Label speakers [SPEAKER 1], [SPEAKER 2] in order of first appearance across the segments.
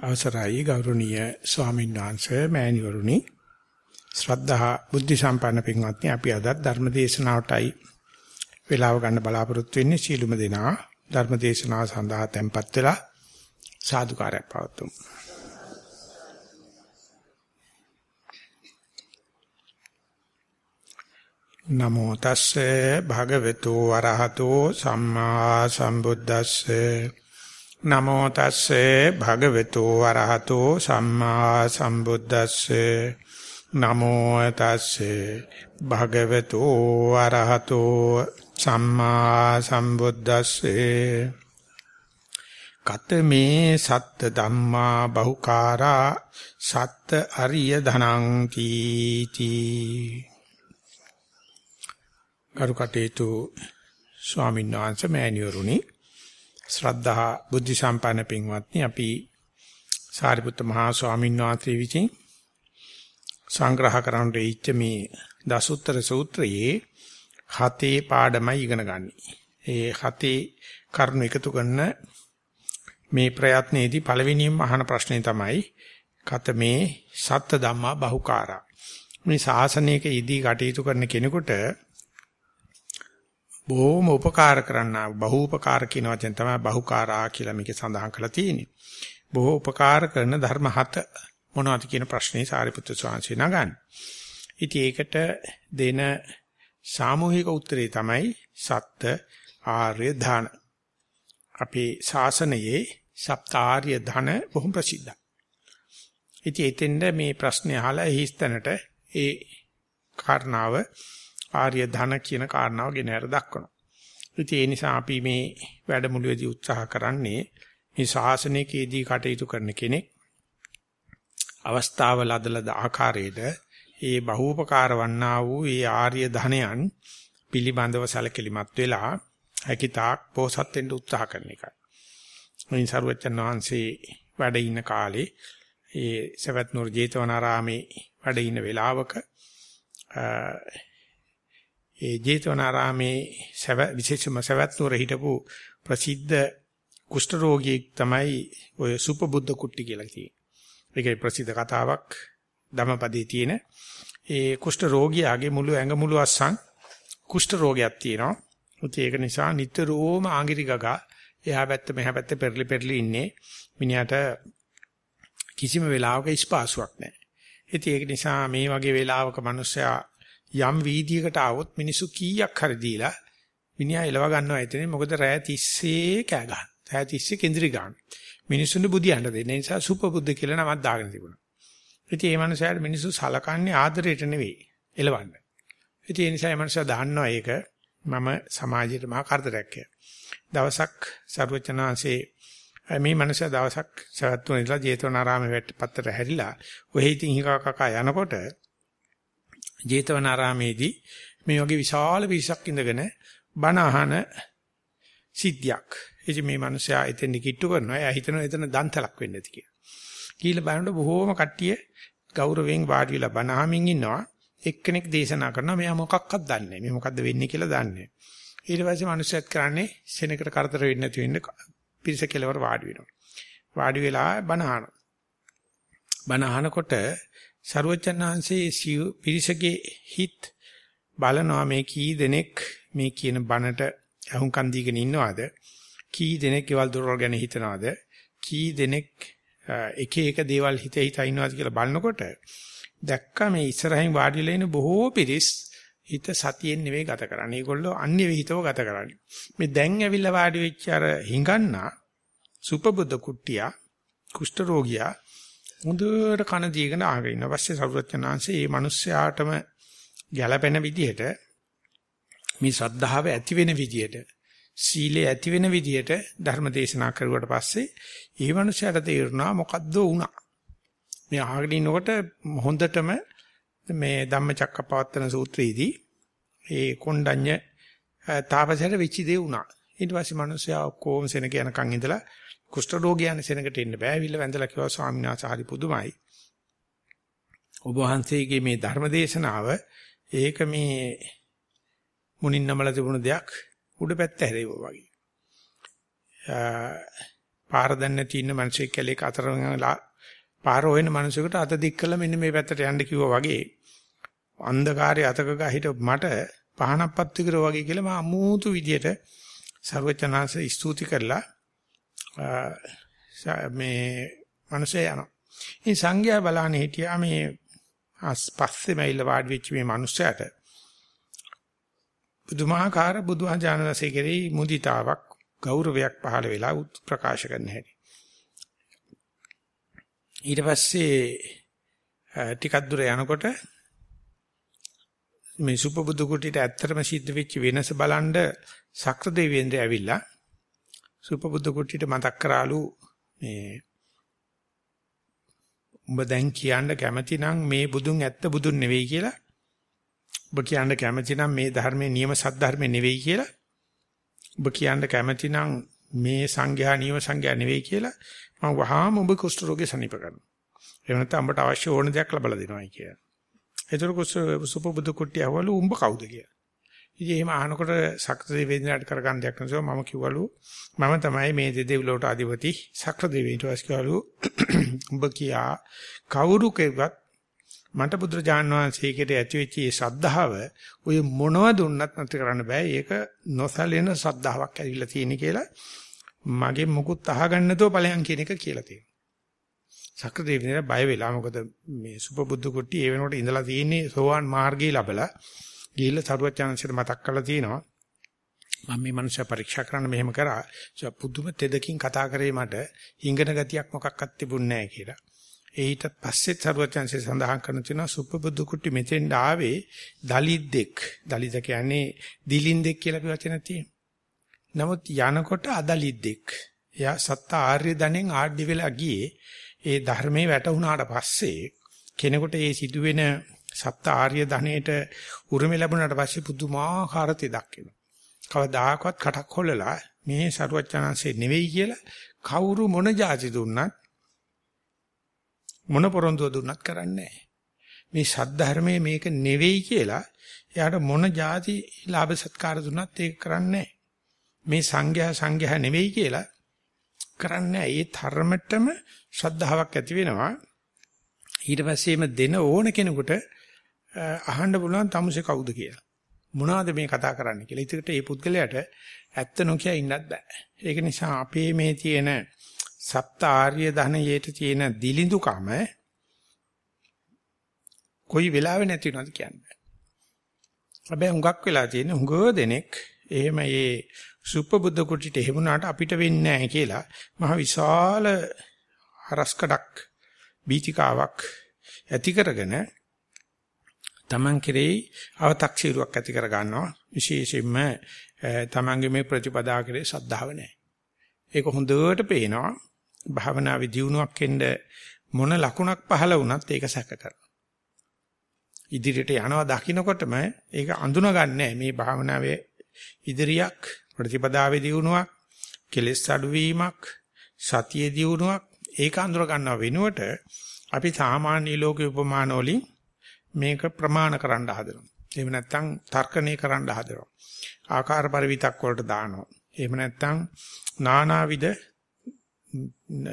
[SPEAKER 1] අවසරයි ගෞරවනීය ස්වාමීන් වහන්සේ මෑණිවරුනි. ශ්‍රද්ධා බුද්ධ සම්පන්න පින්වත්නි අපි අද ධර්ම දේශනාවටයි වේලාව ගන්න බලාපොරොත්තු වෙන්නේ. සීලුම දෙනා ධර්ම දේශනාව සඳහා tempත් වෙලා සාදුකාරයක් පවතුමු නමෝ තස්සේ භගවතු වරහතෝ සම්මා සම්බුද්දස්සේ නමෝ තස්සේ භගවතු වරහතෝ සම්මා සම්බුද්දස්සේ. නමෝ තස්සේ භගවතු වරහතෝ සම්මා සම්බුද්දස්සේ. කතමේ සත්ත ධම්මා බහුකාරා සත්ත අරිය ධනං තීති කරුකටේතු ස්වාමීන් වහන්සේ මෑණිවරුනි ශ්‍රද්ධා බුද්ධ සම්පන්න පින්වත්නි අපි සාරිපුත්ත මහා ස්වාමීන් වහන්සේ විසින් සංග්‍රහ කරන්නට ඉච්ච මේ දසුත්තර සූත්‍රයේ හතේ පාඩමයි ඉගෙන ගන්න. ඒ හතේ කරුණු එකතු කරන මේ ප්‍රයත්නයේදී පළවෙනිම අහන ප්‍රශ්නේ තමයි කත මේ සත්‍ය ධම්මා බහුකාරා. මේ ශාසනයක ඉදී කටයුතු කරන කෙනෙකුට බොහොම උපකාර කරන්නා බහූපකාර කියන වචෙන් තමයි බහුකාරා කියලා මේකේ සඳහන් කරලා තියෙන්නේ. බොහෝ උපකාර කරන ධර්ම හත මොනවද කියන ප්‍රශ්නේ සාරිපුත්‍ර ස්වාමීන් නගන්නේ. ඉතින් ඒකට දෙන සාමූහික උත්තරේ තමයි සත්‍ය ආර්ය ධන. අපේ ශාසනයේ සප්තාර්ය ධන බොහොම ප්‍රසිද්ධයි. ඉතින් එතෙන්ද මේ ප්‍රශ්නේ අහලා හිස්තැනට ඒ කාරණාව ආර්ය ධන කියන කාරණාව ගෙන හර දක්වනවා. ඉතින් ඒ නිසා අපි මේ වැඩමුළුවේදී උත්සාහ කරන්නේ මේ ශාසනයකදී කටයුතු කරන කෙනෙක් අවස්ථාව ලදලද ආකාරයේද ඒ බහූපකාර වන්නා වූ ඒ ආර්ය ධනයන් පිළිබඳව සැලකිලිමත් වෙලා හැකිතාක් පෝසත් වෙන්න උත්සාහ කරන එකයි. මේ සරුවචන් වහන්සේ වැඩ ඉන්න කාලේ ඒ සවැත් නුර ජේතවනාරාමේ වැඩ ඉන්න වෙලාවක ඒ ජේතවනාරාමේ සව විශේෂම සවැත් නුර හිටපු ප්‍රසිද්ධ කුෂ්ඨ රෝගියෙක් තමයි ඔය සුපබුද්ධ කුට්ටි කියලා තියෙන්නේ. ඒකේ ප්‍රසිද්ධ කතාවක් ධම්මපදයේ තියෙන ඒ කුෂ්ඨ රෝගියාගේ මුළු ඇඟ මුළු අස්සන් කුෂ්ඨ රෝගයක් තියෙනවා. උති ඒක නිසා නිතරම ආගිරි ගගා එහා පැත්ත මෙහා පැත්ත පෙරලි පෙරලි ඉන්නේ. මිනිහට කිසිම වෙලාවක ස්පාසුවක් නැහැ. ඉතින් ඒක නිසා මේ වගේ වෙලාවක මිනිස්සයා යම් වීදියකට ආවොත් මිනිස්සු කීයක් හරි දීලා මිනිහා එලව ගන්නවා එතනින් මොකද රෑ 30 කෑ ගන්න. රෑ 30 කේන්ද්‍රි ගන්න. මිනිස්සුන්ට බුදියන්න දෙන්න නිසා සුපබුද්ධ කියලා නමක් දාගෙන තිබුණා. ඉතින් මේ මනුස්සයාට මිනිස්සු සලකන්නේ ආදරයට නෙවෙයි එලවන්න. ඉතින් ඒ නිසා මේ මනුස්සයා දාන්නවා ඒක මම සමාජයට මහා කරදරයක් කියලා. දවසක් සර්වචනාංශේ මේ මනුස්සයා දවසක් සවැත්තුන ඉඳලා ජේතවනාරාමේ වැට් පත්තර හැරිලා ඔහෙ ඉතින් හිකා කකා යනකොට ජේතවනාරාමේදී මේ වගේ විශාල පිරිසක් ඉඳගෙන බණ අහන සිද්ධියක්. එදි මේ මිනිස්සයා එතෙන් කිට්ටු කරනවා. එයා හිතනවා එතන දන්තලක් වෙන්න ඇති කියලා. කීල බලනකොට බොහෝම කට්ටිය ගෞරවයෙන් වාඩි වෙලා බණ අහමින් ඉන්නවා. එක්කෙනෙක් දේශනා කරනවා මෙයා මොකක්වත් දන්නේ නැහැ. මේ මොකද්ද වෙන්නේ කියලා දන්නේ නැහැ. ඊට පස්සේ මිනිස්සුත් කරන්නේ සෙනකට කරදර වෙන්නේ නැති වෙන්න පිරිස කෙලවර වාඩි වෙනවා. වාඩි වෙලා බණ අහනවා. බණ අහනකොට ਸਰවචන්නාංශයේ පිරිසගේ හිත් බලනවා මේ කී දෙනෙක් මේ කියන බණට අහුම්කන් දීගෙන ඉන්නවද කී දෙනෙක් ඒවල් දොරවල් ගැන හිතනවද කී දෙනෙක් එක එක දේවල් හිත හිත ඉන්නවද කියලා බලනකොට දැක්කා මේ ඉස්සරහින් වාඩිලා ඉන්න බොහෝ පිරිස් හිත සතියෙන් නෙවෙයි ගත කරන්නේ. ඒගොල්ලෝ අන්‍ය විහිතව ගත කරන්නේ. මේ දැන් ඇවිල්ලා වාඩි වෙච්ච අර හිඟන්නා සුපබුද්ධ කුට්ටියා කුෂ්ඨ රෝගියා හොඳට කන දීගෙන ආගෙන ඉන්න. පස්සේ සරුවචනාංශේ මේ මිනිස්යාටම ගැළපෙන විදිහට මේ ශ්‍රද්ධාව ඇති වෙන විදිහට සීලය ඇති වෙන විදිහට ධර්ම දේශනා කරුවට පස්සේ ඒ මිනිස්යාට තේරුණා මොකද්ද වුණා. මේ ආගෙන ඉනකොට හොඳටම මේ ධම්මචක්කපවත්තන සූත්‍රයේදී ඒ කොණ්ඩඤ්ඤ තාපසයට වෙච්ච දේ වුණා. ඊට පස්සේ මිනිස්සයා ඔක්කොම සෙනග යනකන් ඉඳලා කුෂ්ඨ රෝගියන් සෙනගට එන්න බෑ. විල වැඳලා කිව්වා ස්වාමීන් වහන්සේ හරි පුදුමයි. ඔබ වහන්සේගේ මේ ධර්ම දේශනාව ඒක මේ මුණින් නමල තිබුණ දෙයක් උඩ පැත්ත හැරෙවුවා වගේ. පාර දන්නේ නැති ඉන්න මිනිස්සෙක් කැලේක අතරලා පාර හොයන මිනිසෙකුට අත දික් කළා මෙන්න මේ පැත්තට යන්න කිව්වා වගේ අන්ධකාරයේ අතක ගහිට මට පහනක් පත්තු කරා වගේ කියලා මම අමුතු විදියට ਸਰවචනාංශ ස්තුති කරලා මේ මිනිස්සයා යනවා. ඉතින් සංඝයා බලන්නේ හිටියා මේ පස්සේ මයිල වාඩි වෙච්ච මේ මිනිස්සයාට බුදුමහාකාර බුදුහාජානසී කෙරෙහි මුදිතාවක් ගෞරවයක් පහළ වෙලා ප්‍රකාශ කරන්න හැටි. ඊට පස්සේ ටිකක් දුර යනකොට මේ සුපබුදු කුටියට ඇත්තටම සිද්ධ වෙච්ච වෙනස බලන්න සක්‍ර දෙවියන්ද්‍රය ඇවිල්ලා සුපබුදු කුටියට මතක් කරාලු මේ උඹ දැන් කියන්න කැමති නම් මේ බුදුන් ඇත්ත බුදුන් නෙවෙයි කියලා. ඔබ කියන්න කැමති නම් මේ ධර්මයේ නියම සද්ධර්මයේ නෙවෙයි කියලා. ඔබ කියන්න කැමති නම් මේ සංඝයා නියම සංඝයා නෙවෙයි කියලා මම වහාම ඔබ කුෂ්ඨ රෝගේ සනීප කරනවා. එහෙම නැත්නම් ඔබට අවශ්‍ය ඕන දෙයක් ලබලා දෙනවා කියලා. ඒතර කුෂ්ඨ සුපබුදු කුට්ටිය අවලු උඹ කවුද කියලා. ඉතින් එහෙම අහනකොට සක්‍ර දෙවියන්ට කරගන්න දෙයක් නැසෝ මම කිව්වලු මම තමයි මේ දෙදෙව්ලොවට අධිපති සක්‍ර දෙවියන්ට වස්කවලු උඹ කියා කවුරු කෙවත් මට බුදුරජාණන් වහන්සේකට ඇති වෙච්ච මේ ශ්‍රද්ධාව ඔය මොනව දුන්නත් නැති කරන්න බෑ. ඒක නොසැලෙන ශ්‍රද්ධාවක් ඇවිල්ලා තියෙන කියලා මගේ මුකුත් අහගන්න නැතුව ඵලයන් කියන එක කියලා තියෙනවා. සක්‍ර දෙවියන්ට බය වෙලා මොකද මේ සුපබුද්ධ කුට්ටි ඒ වෙනකොට ඉඳලා තියෙන්නේ සෝවාන් මාර්ගයේ ලැබලා ගිහිල්ලා සරුවචාන්සිට මතක් කරලා තියෙනවා. මම මේ මනුස්සයා පරීක්ෂා කරන්න මෙහෙම කරා. පුදුම තෙදකින් කතා කරේ මට හිඟන ගතියක් මොකක්වත් තිබුණේ නැහැ කියලා. ඒ ඊට පස්සෙත් සරුවචාන්සිය සඳහන් කරන තියෙනවා සුපබුදු කුටි මෙතෙන් ආවේ දලිද්දෙක්. දලිද කියන්නේ දිලින්දෙක් කියලා වචන තියෙනවා. නමුත් යනකොට අදලිද්දෙක්. එයා සත්ත ආර්ය ධනෙන් ආඩ්‍ය වෙලා ගියේ. ඒ ධර්මයේ වැටුණාට පස්සේ කෙනෙකුට ඒ සිදුවෙන සත්ත ආර්ය ධනෙට උරුම ලැබුණාට පස්සේ පුදුමාකාර තෙදක් එනවා. කවදාකවත් කටක් හොල්ලලා මේ සරුවචනanse නෙවෙයි කියලා කවුරු මොන જાති දුන්නත් මොන පොරොන්දුව දුන්නත් කරන්නේ මේ සද්ධර්මයේ මේක නෙවෙයි කියලා එයාට මොන જાති ලාභ සත්කාර දුන්නත් ඒක කරන්නේ මේ සංඝයා සංඝයා නෙවෙයි කියලා කරන්නේ ඒ ධර්මතම ශ්‍රද්ධාවක් ඇති වෙනවා. ඊට පස්සේම දෙන ඕන කෙනෙකුට අහන්න පුළුවන් තමුසේ කවුද කියලා. මොනවද මේ කතා කරන්නේ කියලා. ඒකට මේ පුද්ගලයාට ඇත්ත නොකිය ඉන්නත් බෑ. ඒක නිසා අපේ මේ තියෙන සප්ත ආර්ය ධනයේට තියෙන දිලිඳුකම කොයි වෙලාවෙ නැති වෙනවද කියන්නේ. හැබැයි හුඟක් වෙලා තියෙන හුඟ දෙනෙක් එහෙම මේ සුපබුද්ධ කුටිට එහෙමුණාට අපිට වෙන්නේ නැහැ කියලා මහ විශාල හරස්කඩක් බීතිකාවක් ඇති කරගෙන Taman කෙරෙහි අව탁සීරුවක් ඇති කර ගන්නවා. විශේෂයෙන්ම Tamanගේ මේ ප්‍රතිපදා කෙරේ ශ්‍රද්ධාව නැහැ. ඒක හොඳට පේනවා. භාවනාවේ දියුණුවක් එන්න මොන ලකුණක් පහළ වුණත් ඒක සැක කරනවා. ඉදිරියට යනවා දකින්නකොටම ඒක අඳුනගන්නේ මේ භාවනාවේ ඉදිරියක් ප්‍රතිපදාවේ දියුණුවක් කෙලෙස් අඩුවීමක් සතියේ දියුණුවක් ඒක අඳුර ගන්නව වෙනුවට අපි සාමාන්‍ය ලෝකේ උපමාන වලින් මේක ප්‍රමාණ කරන්න හදනවා. එහෙම නැත්නම් තර්කණය කරන්න හදනවා. ආකාර පරිවිතක් වලට දානවා. එහෙම නැත්නම් නානාවිද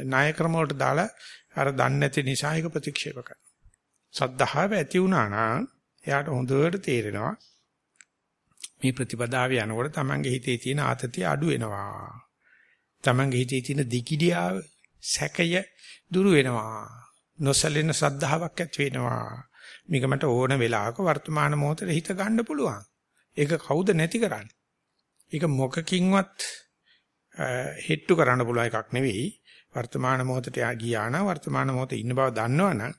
[SPEAKER 1] ණය ක්‍රම වලට දාලා අර දන්නේ නැති නිසා ඒක ප්‍රතික්ෂේප කරනවා. සද්ධාව ඇති වුණා නම් එයාට හොඳට තේරෙනවා මේ ප්‍රතිපදාවේ යනකොට තමන්ගේ හිතේ තියෙන ආතතිය අඩු වෙනවා. තමන්ගේ හිතේ තියෙන දිකිඩියාව සැකය දුරු වෙනවා. නොසලෙන සද්ධාාවක් ඇති වෙනවා. මේක මට ඕන වෙලාවක වර්තමාන මොහොතේ හිත ගන්න පුළුවන්. ඒක කවුද නැති කරන්නේ? ඒක මොකකින්වත් හෙට්ටු කරන්න පුළුවන් එකක් නෙවෙයි. වර්තමාන මොහොතට ගියා නම් වර්තමාන මොහොතේ ඉන්න බව දන්නවනම්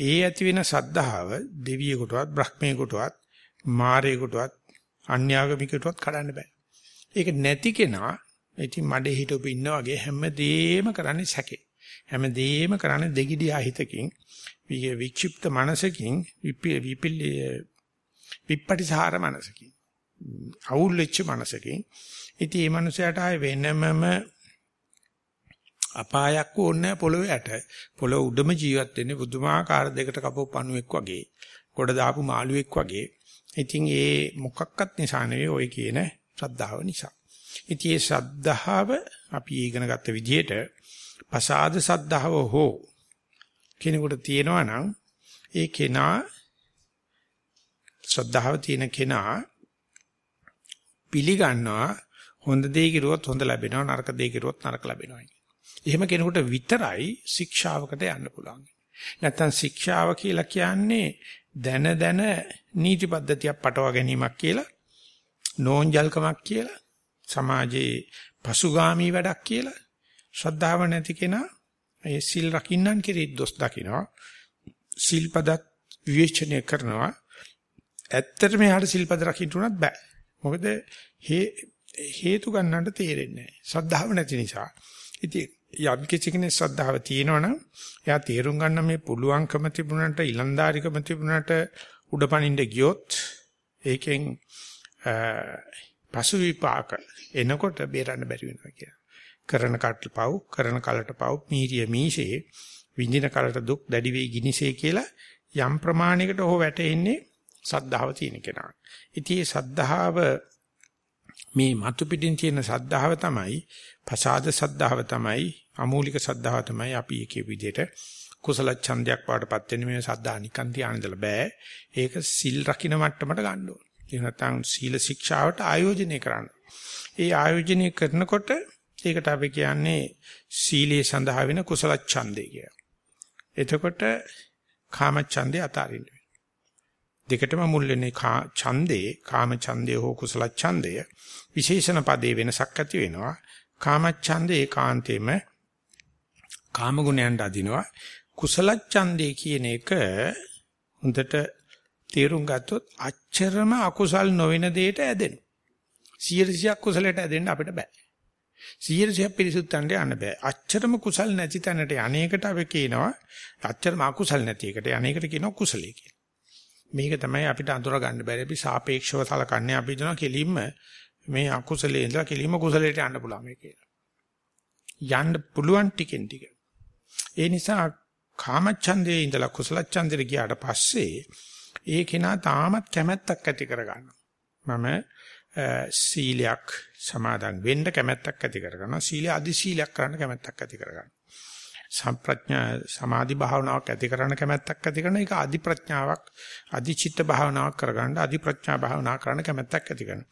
[SPEAKER 1] ඒ ඇති වෙන සද්ධාව දෙවියෙකුටවත් බ්‍රහ්මයෙකුටවත් මාරයෙකුටවත් අන්‍යාගමිකයටවත් කඩන්න බෑ. ඒක නැති කෙනා ඉතින් මඩේ හිටපු ඉන්න වගේ හැමදේම කරන්නේ සැකේ. හැමදේම කරන්නේ දෙගිඩියා හිතකින් වික්ෂිප්ත මනසකින් විප්පටිසාර මනසකින් අවුල් වෙච්ච මනසකින් ඉතින් මේ මනුස්සයාට ආයේ වෙනමම අපායක් ඕනේ පොළොවේ යට පොළොව උඩම ජීවත් වෙන්නේ බුදුමාකාර දෙකට කපපු පණුවෙක් වගේ කොට දාපු මාළුවෙක් වගේ. ඉතින් ඒ මොකක්වත් නිසා නෙවෙයි ඔය කියන ශ්‍රද්ධාව නිසා. ඉතින් ඒ ශ්‍රද්ධාව අපි ඉගෙන ගත්ත විදිහට පසාද සද්ධාව හෝ කෙනෙකුට තියෙනවා නම් ඒ කෙනා ශ්‍රද්ධාව තියෙන කෙනා පිළිගන්නවා හොඳ දේ කිරුවොත් හොඳ ලැබෙනවා නරක දේ කිරුවොත් නරක ලැබෙනවා. එහෙම කෙනෙකුට විතරයි ශික්ෂාවකට යන්න පුළුවන්. නැත්තම් ශික්ෂාව කියලා කියන්නේ දැන දැන නීති පද්ධතියක් පටව ගැනීමක් කියලා නෝන්ජල්කමක් කියලා සමාජයේ පසුගාමී වැඩක් කියලා ශ්‍රද්ධාව නැති කෙනා ඒ සිල් රකින්නන් කෙරෙහි දොස් දකිනවා. සිල්පදත් විවේචනය කරනවා. ඇත්තටම යාට සිල්පද රකින්න උනත් බෑ. මොකද හේතු ගන්නට තේරෙන්නේ නැහැ ශ්‍රද්ධාව නැති නිසා. ඉතින් යම් කිසි කෙනෙක් ශ්‍රද්ධාව තියෙනවනම් එයා තේරුම් ගන්න මේ පුළුවන්කම තිබුණාට ඊලන්දාරිකම තිබුණාට උඩපණින්න ගියොත් ඒකෙන් පසු විපාක එනකොට බේරන්න බැරි වෙනවා කියලා. කරන කටට පව්, කරන කලට පව්, මීරිය මීෂේ, විඳින කලට දුක් දැඩි වෙයි ගිනිසේ කියලා යම් ප්‍රමාණයකට ඔහු වැටෙන්නේ සද්ධාව තියෙන කෙනා. ඉතින් මේ සද්ධාව මේ මතු පිටින් තියෙන සද්ධාව තමයි, පසාද සද්ධාව තමයි, අමූලික සද්ධාව තමයි අපි එකේ විදිහට කුසල ඡන්දයක් වඩපත් වෙන මේ සද්ධා නිකන් තියානිදලා බෑ. ඒක සිල් රකින්න මට්ටමට ගන්න ඕන. එහෙම නැත්නම් සීල ශික්ෂාවට ආයෝජනය කරන්න. ඒ ආයෝජනය කරනකොට ඒකට අපි කියන්නේ සීලයේ සඳහා වෙන කුසල ඡන්දය කියලා. එතකොට කාම ඡන්දේ අතාරින්න දෙකටම මුල් වෙන්නේ ඡන්දේ කාම ඡන්දේ හෝ කුසල ඡන්දය. විශේෂණ පදේ වෙනසක් ඇති වෙනවා. කාම ඡන්දේ ඒකාන්තෙම කාම ගුණයන්ට අදිනවා. කුසල ඡන්දේ කියන එක හොඳට තේරුම් ගත්තොත් අච්චරම අකුසල් නොවන දෙයට ඇදෙන 100ක් කුසලයට ඇදෙන්න අපිට බෑ. 100ක් පිරිසුත්තන්ට යන්න බෑ අච්චරම කුසල් නැති තැනට අනේකට අපි කියනවා අච්චරම අකුසල් නැති එකට අනේකට කියනවා කුසලයේ කියලා මේක තමයි අපිට අඳුර ගන්න බැරි. අපි සාපේක්ෂව සලකන්නේ අපි දෙනවා කෙලින්ම මේ අකුසලයේ ඉඳලා කෙලින්ම කුසලයට යන්න පුළුවන් මේ කියලා. යන්න පුළුවන් ටිකෙන් ටික. ඒ නිසා කාමච්ඡන්දේ ඉඳලා කුසලච්ඡන්දේ ගියාට පස්සේ ඒ කෙනා තාමත් කැමැත්තක් ඇති කරගන්නවා. මම සීලයක් සමාදන් වෙන්න කැමැත්තක් ඇති කරගන්නවා. සීල අදි සීලයක් කරන්න කැමැත්තක් ඇති කරගන්නවා. සම්ප්‍රඥා සමාධි භාවනාවක් ඇති කරන්න කැමැත්තක් ඇති කරන එක අධි ප්‍රඥාවක් අධි චිත්ත භාවනාවක් කරගන්න අධි ප්‍රඥා භාවනා කරන්න කැමැත්තක් ඇති කරන.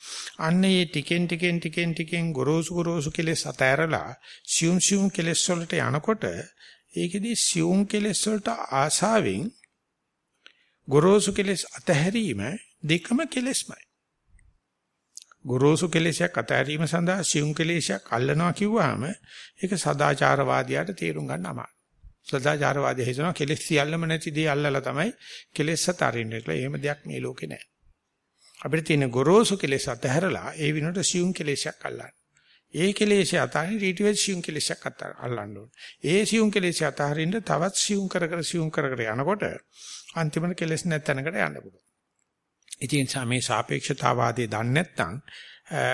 [SPEAKER 1] අන්න ඒ ටිකෙන් ටිකෙන් ටිකෙන් ටිකෙන් ගොරෝසු ගොරෝසු කෙලෙස් අතෑරලා සියුම් සියුම් කෙලෙස් වලට යනකොට ඒකෙදි සියුම් කෙලෙස් වලට ආසාවෙන් ගොරෝසු කෙලෙස් අතහැරීම දෙකම කෙලෙස්මයි. ගොරෝසු කෙලෙසයක් අතහැරීම සඳහා සියුම් කෙලෙසයක් අල්ලනවා කිව්වහම ඒක සදාචාරවාදියාට තේරුම් ගන්න අමාරුයි. සදාචාරවාදී හිතනවා කෙලෙස් සියල්ලම නැති දේ අල්ලලා තමයි කෙලෙස් අතරින්නේ කියලා. එහෙම දෙයක් මේ ලෝකේ නැහැ. අපිට තියෙන ගොරෝසු කෙලෙස් අතහැරලා ඒ විනෝඩ සියුම් කෙලෙසයක් අල්ලන්න. ඒ කෙලෙස් අතරින් ඊට වෙස් සියුම් කෙලෙසයක් අල්ලන්න ඕනේ. ඒ සියුම් කෙලෙස් අතරින් තවත් සියුම් කර කර සියුම් කර කර යනකොට අන්තිමට කෙලෙස් නැත්ැනකට යන්න පුළුවන්. ඉතින් මේ සාපේක්ෂතාවාදී දන්නේ නැත්නම්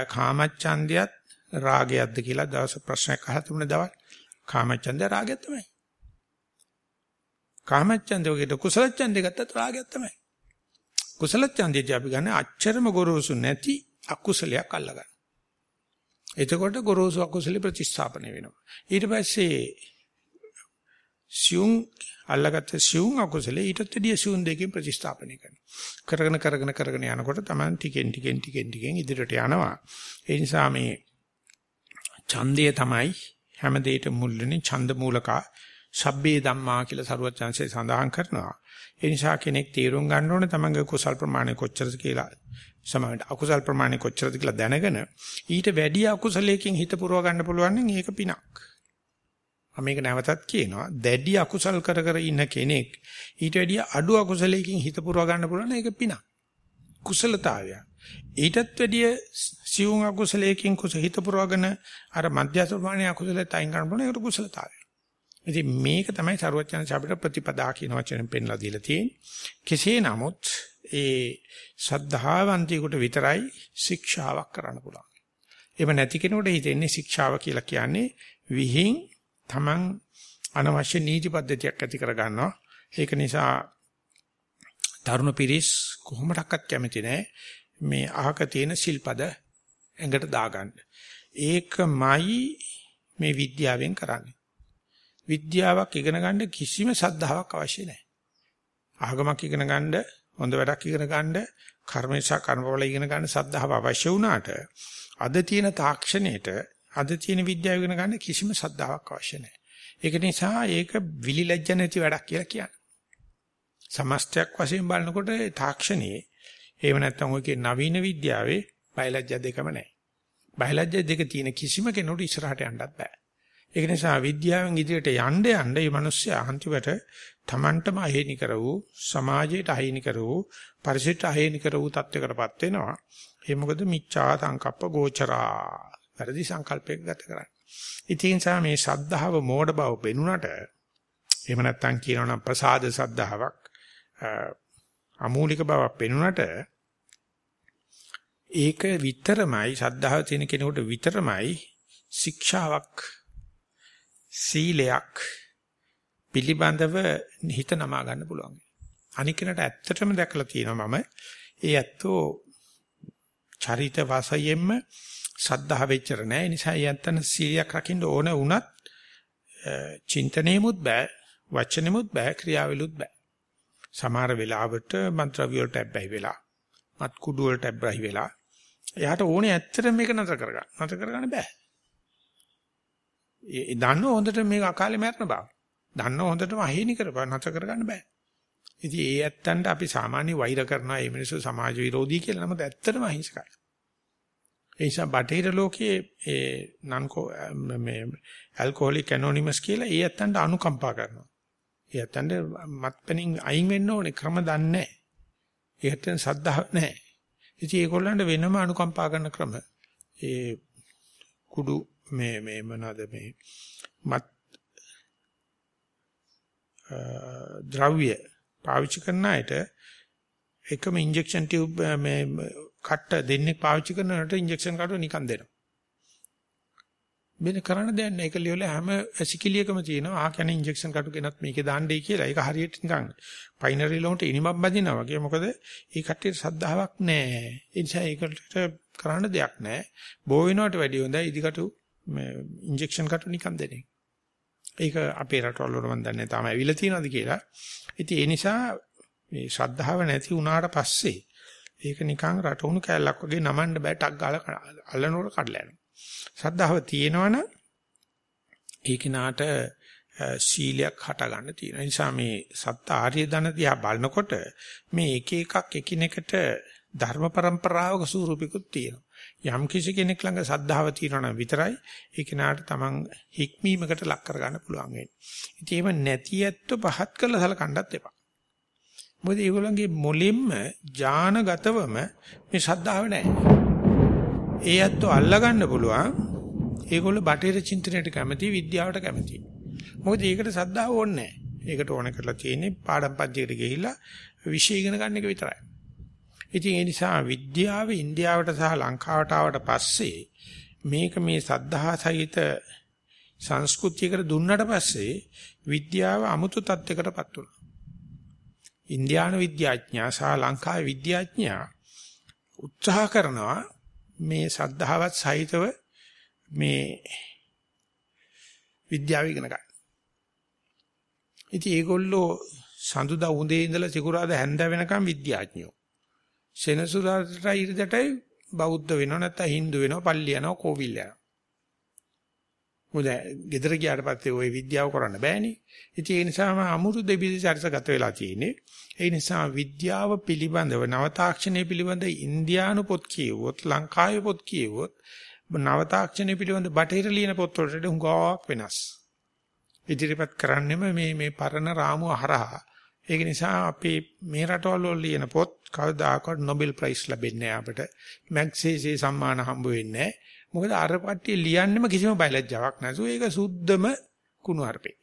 [SPEAKER 1] කාමච්ඡන්දියත් රාගයක්ද කියලා දවස් ප්‍රශ්නයක් අහලා තිබුණ දවල් කාමච්ඡන්දය රාගයක් තමයි. කාමච්ඡන්දයකට කුසලච්ඡන්දය ගත්තත් රාගයක් තමයි. කුසලච්ඡන්දයදී අපි ගන්න අච්චරම ගොරෝසු නැති අකුසලයක් අල්ලගන්න. එතකොට ගොරෝසු අකුසල ප්‍රතිස්ථාපනය වෙනවා. ඊට පස්සේ සියුම් අල්ලගත්ත සියුම් අකුසලේ ඊටත් වැඩිය සියුම් දෙකකින් ප්‍රතිස්ථාපනය කරනවා. කරගෙන කරගෙන කරගෙන යනකොට තමයි ටිකෙන් ටිකෙන් ටිකෙන් ටිකෙන් ඉදිරියට යනවා. ඒ නිසා මේ ඡන්දය තමයි හැම දෙයක මුල්ුනේ ඡන්ද මූලකා සබ්බේ ධම්මා කියලා සරුවත් chance සඳහන් කරනවා. ඒ නිසා කෙනෙක් තීරුම් ගන්න ඕනේ තමන්ගේ කුසල් ප්‍රමාණය කොච්චරද කියලා. සමහරවිට අකුසල් ප්‍රමාණය කොච්චරද කියලා දැනගෙන ඊට වැඩි අකුසලයකින් හිත පුරව ගන්න පුළුවන් නම් ඒක පිනක්. මම මේක නැවතත් කියනවා. දැඩි අකුසල් කර කර ඉන්න කෙනෙක් ඊට වැඩිය අඩු අකුසලයකින් හිත පුරව ගන්න පුළුවන් ඒක පිනක්. කුසලතාවය ඊටත් වැඩිය සියුම් අකුසලයකින් කුස හිත පුරවගෙන අර මධ්‍යස්ථ ප්‍රමාණයේ අකුසලයට අයින් කරන්න පුළුවන්. ඒකට කුසලතාවය ඉතින් මේක තමයි සරුවචන අපිට ප්‍රතිපදා කියන වචනෙන් පෙන්ලා දීලා තියෙන්නේ. කෙසේ නමුත් ඒ ශ්‍රද්ධාවන්තියෙකුට විතරයි ශික්ෂාවක් කරන්න පුළුවන්. එහෙම නැති කෙනෙකුට හිතෙන්නේ ශික්ෂාව කියලා කියන්නේ විහිං Taman අනවශ්‍ය නීති පද්ධතියක් ඇති කර ගන්නවා. ඒක නිසා තරුණ පිරිස් කොහොමඩක්වත් කැමති නැහැ මේ අහක තියෙන සිල්පද ඇඟට දාගන්න. ඒකමයි මේ විද්‍යාවෙන් කරන්නේ. විද්‍යාවක් ඉගෙන ගන්න කිසිම සද්ධාාවක් අවශ්‍ය නැහැ. ආගමක් ඉගෙන ගන්න, හොඳ වැඩක් ඉගෙන ගන්න, කර්මේශා කර්මවල ඉගෙන ගන්න සද්ධාව අවශ්‍ය වුණාට අද තියෙන තාක්ෂණයට අද තියෙන විද්‍යාව ඉගෙන ගන්න කිසිම සද්ධාාවක් අවශ්‍ය නැහැ. ඒක නිසා ඒක විලිලැජ්ජ නැති වැඩක් කියලා කියන්නේ. සමස්තයක් වශයෙන් බලනකොට තාක්ෂණයේ එහෙම නැත්නම් ඔයකේ නවීන විද්‍යාවේ බයලජ්‍ය දෙකම නැහැ. බයලජ්‍ය දෙක තියෙන කිසිම කෙනෙකුට ඉස්සරහට යන්නත් බෑ. ඒක නිසා විද්‍යාවෙන් ඉදිරියට යන්න යන්න මේ මිනිස්සයා අන්තිමට Tamanටම අහේනි කර වූ සමාජයට අහේනි කර වූ පරිසරයට අහේනි කර වූ තත්වයකටපත් වෙනවා. ඒ මොකද මිච්ඡා සංකප්ප ගෝචරා. වැරදි සංකල්පයක ගත කරන්නේ. ඉතින් සා මේ ශද්ධාව මෝඩ බව පෙනුනට එහෙම නැත්නම් කියනවනම් ප්‍රසාද ශද්ධාවක් අමූලික බවක් පෙනුනට ඒක විතරමයි ශද්ධාව තියෙන කෙනෙකුට විතරමයි ශික්ෂාවක් සීලයක් පිළිබඳව හිත නමා ගන්න පුළුවන්. අනිකනට ඇත්තටම දැකලා තියෙනවා මම ඒ ඇත්තෝ චරිත වාසයෙන්ම සද්ධා වෙච්චර නෑ. ඒ නිසා යන්තන සීලයක් රකින්න ඕන වුණත් චින්තනෙමුත් බෑ, වචනෙමුත් බෑ, ක්‍රියාවෙලුත් බෑ. සමහර වෙලාවට මන්ත්‍රවිය වලට ඇබ්බැහි වෙලා, මත් කුඩු වලට ඇබ්බැහි වෙලා, එයාට ඕනේ ඇත්තටම මේක නතර කරගන්න. නතර කරගන්න බෑ. ඒ දන්නව හොඳට මේක අකාලේ මැරෙන බව. දන්නව හොඳටම අහිමි කරපන් නතර කරගන්න බෑ. ඉතින් ඒ ඇත්තන්ට අපි සාමාන්‍ය වෛර කරනවා මේ මිනිස්සු සමාජ විරෝධී කියලා නමුත් ඇත්තටම අහිංසකයි. ඒ නිසා බටහිර ලෝකයේ ඒ නන්කෝ මේ ඇල්කොහොලික් ඇනොනිමස් කියලා ඒ ඇත්තන්ට අනුකම්පා කරනවා. ඒ ඇත්තන්ට මත්පැනින් අයින් වෙන්න ඕනේ ක්‍රම දන්නේ නැහැ. ඒ ඇත්තන් සද්ධාව නැහැ. ඉතින් ඒගොල්ලන්ට වෙනම අනුකම්පා කරන ක්‍රම ඒ කුඩු මේ මේ මොනවාද මේ මත් ද්‍රව්‍ය පාවිච්චි කරන අයට එකම ඉන්ජෙක්ෂන් ටියුබ් මේ කට්ට දෙන්නේ පාවිච්චි කරනකොට ඉන්ජෙක්ෂන් කටුව නිකන් දෙනවා. මෙන්න කරන්න දෙයක් නැහැ. ඒක ලියවල හැම ඇසිකිලියකම තියෙනවා. ආ කියන්නේ ඉන්ජෙක්ෂන් කටු කෙනත් මේකේ දාන්නයි කියලා. ඒක හරියට නිකන් පයිනරි ලොන්ට ඉනිමක් බදිනවා වගේ. මොකද ඒ කට්ටියට සද්ධාාවක් නැහැ. ඒ නිසා ඒකට කරන්න දෙයක් නැහැ. බෝ වෙනවට වැඩිය හොඳයි ඉදිකටු ඉන්ජෙක්ෂන් කටු නිකන් දෙන්නේ. ඒක අපේ රටවල වල මම දන්නේ තාම ඇවිල්ලා තියෙනවද කියලා. ඉතින් ඒ නිසා මේ ශ්‍රද්ධාව නැති වුණාට පස්සේ ඒක නිකන් රටවුණු කැලලක් වගේ නමන්න බෑ ටක් ගාලා අල්ලනකොට කඩලා යනවා. ශ්‍රද්ධාව තියෙනවනම් ඒ කිනාට ශීලයක් හට ගන්න තියෙනවා. ඒ නිසා මේ සත්‍ය ආර්ය ධන දිහා බලනකොට මේ එක එකක් එකිනෙකට ධර්ම પરම්පරාවක ස්වරූපිකුත් තියෙනවා. යම් කිසි කෙනෙක් ළඟ සද්ධාව තියෙනවා නම් විතරයි ඒ කෙනාට තමන් හික්මීමකට ලක් කරගන්න පුළුවන් වෙන්නේ. ඉතින් එහෙම නැති ඇත්තෝ පහත් කරලා සලකන්නත් එපා. මොකද ඒගොල්ලන්ගේ මොලෙම්ම ඥානගතවම මේ ශ්‍රද්ධාව නැහැ. ඒ ඇත්තෝ අල්ලගන්න පුළුවන් ඒගොල්ලෝ බටේර චින්තනයට කැමති විද්‍යාවට කැමති. මොකද ඒකට ශ්‍රද්ධාව ඕනේ නැහැ. ඒකට ඕන කරලා තියෙන්නේ පාඩම් පන්තියට ගිහිල්ලා විෂය ඉගෙන ගන්න එක විතරයි. ඉතින් ඒ නිසා විද්‍යාව ඉන්දියාවට සහ ලංකාවට ආවට පස්සේ මේක මේ සද්ධා සහිත සංස්කෘතියකට දුන්නට පස්සේ විද්‍යාව අමුතු තත්යකටපත් වුණා. ඉන්දියානු විද්‍යාඥයා සහ ලංකාවේ විද්‍යාඥයා උත්සාහ කරනවා මේ සද්ධාවත් සහිතව මේ විද්‍යාව ඉගෙන ගන්න. ඉතින් ඒගොල්ලෝ සඳුදා උදේ ඉඳලා සිකුරාදා හැන්ද වෙනකම් විද්‍යාඥයෝ. සෙනසුරාදට ඉරිදටයි බෞද්ධ වෙනව නැත්නම් Hindu වෙනව පල්ලි යනවා කෝවිල් යනවා. මොකද ගෙදර ගියාට පස්සේ ওই විද්‍යාව කරන්න බෑනේ. ඉතින් ඒ නිසාම අමුතු දෙබිදි චර්චගත වෙලා තියෙන්නේ. ඒ නිසා විද්‍යාව පිළිබඳව නව තාක්ෂණය පිළිබඳ ඉන්දියානු පොත් කියවුවොත් ලංකාවේ පොත් කියවුවොත් නව තාක්ෂණය පිළිබඳ බටහිර ලියන පොත් වලට හුඟක් වෙනස්. ඉදිරිපත් කරන්නෙම මේ මේ පරණ රාමුව හරහා. ඒක නිසා අපි මේ රටවල් වල ලියන පොත් කවදාකවත් Nobel Prize ලැබෙන්නේ නැහැ අපිට. මැග්සේසේ සම්මාන හම්බ වෙන්නේ නැහැ. මොකද අර කට්ටිය ලියන්නෙම කිසිම බයලජ්ජාවක් නැසු ඒක සුද්ධම කුණු හarpේ.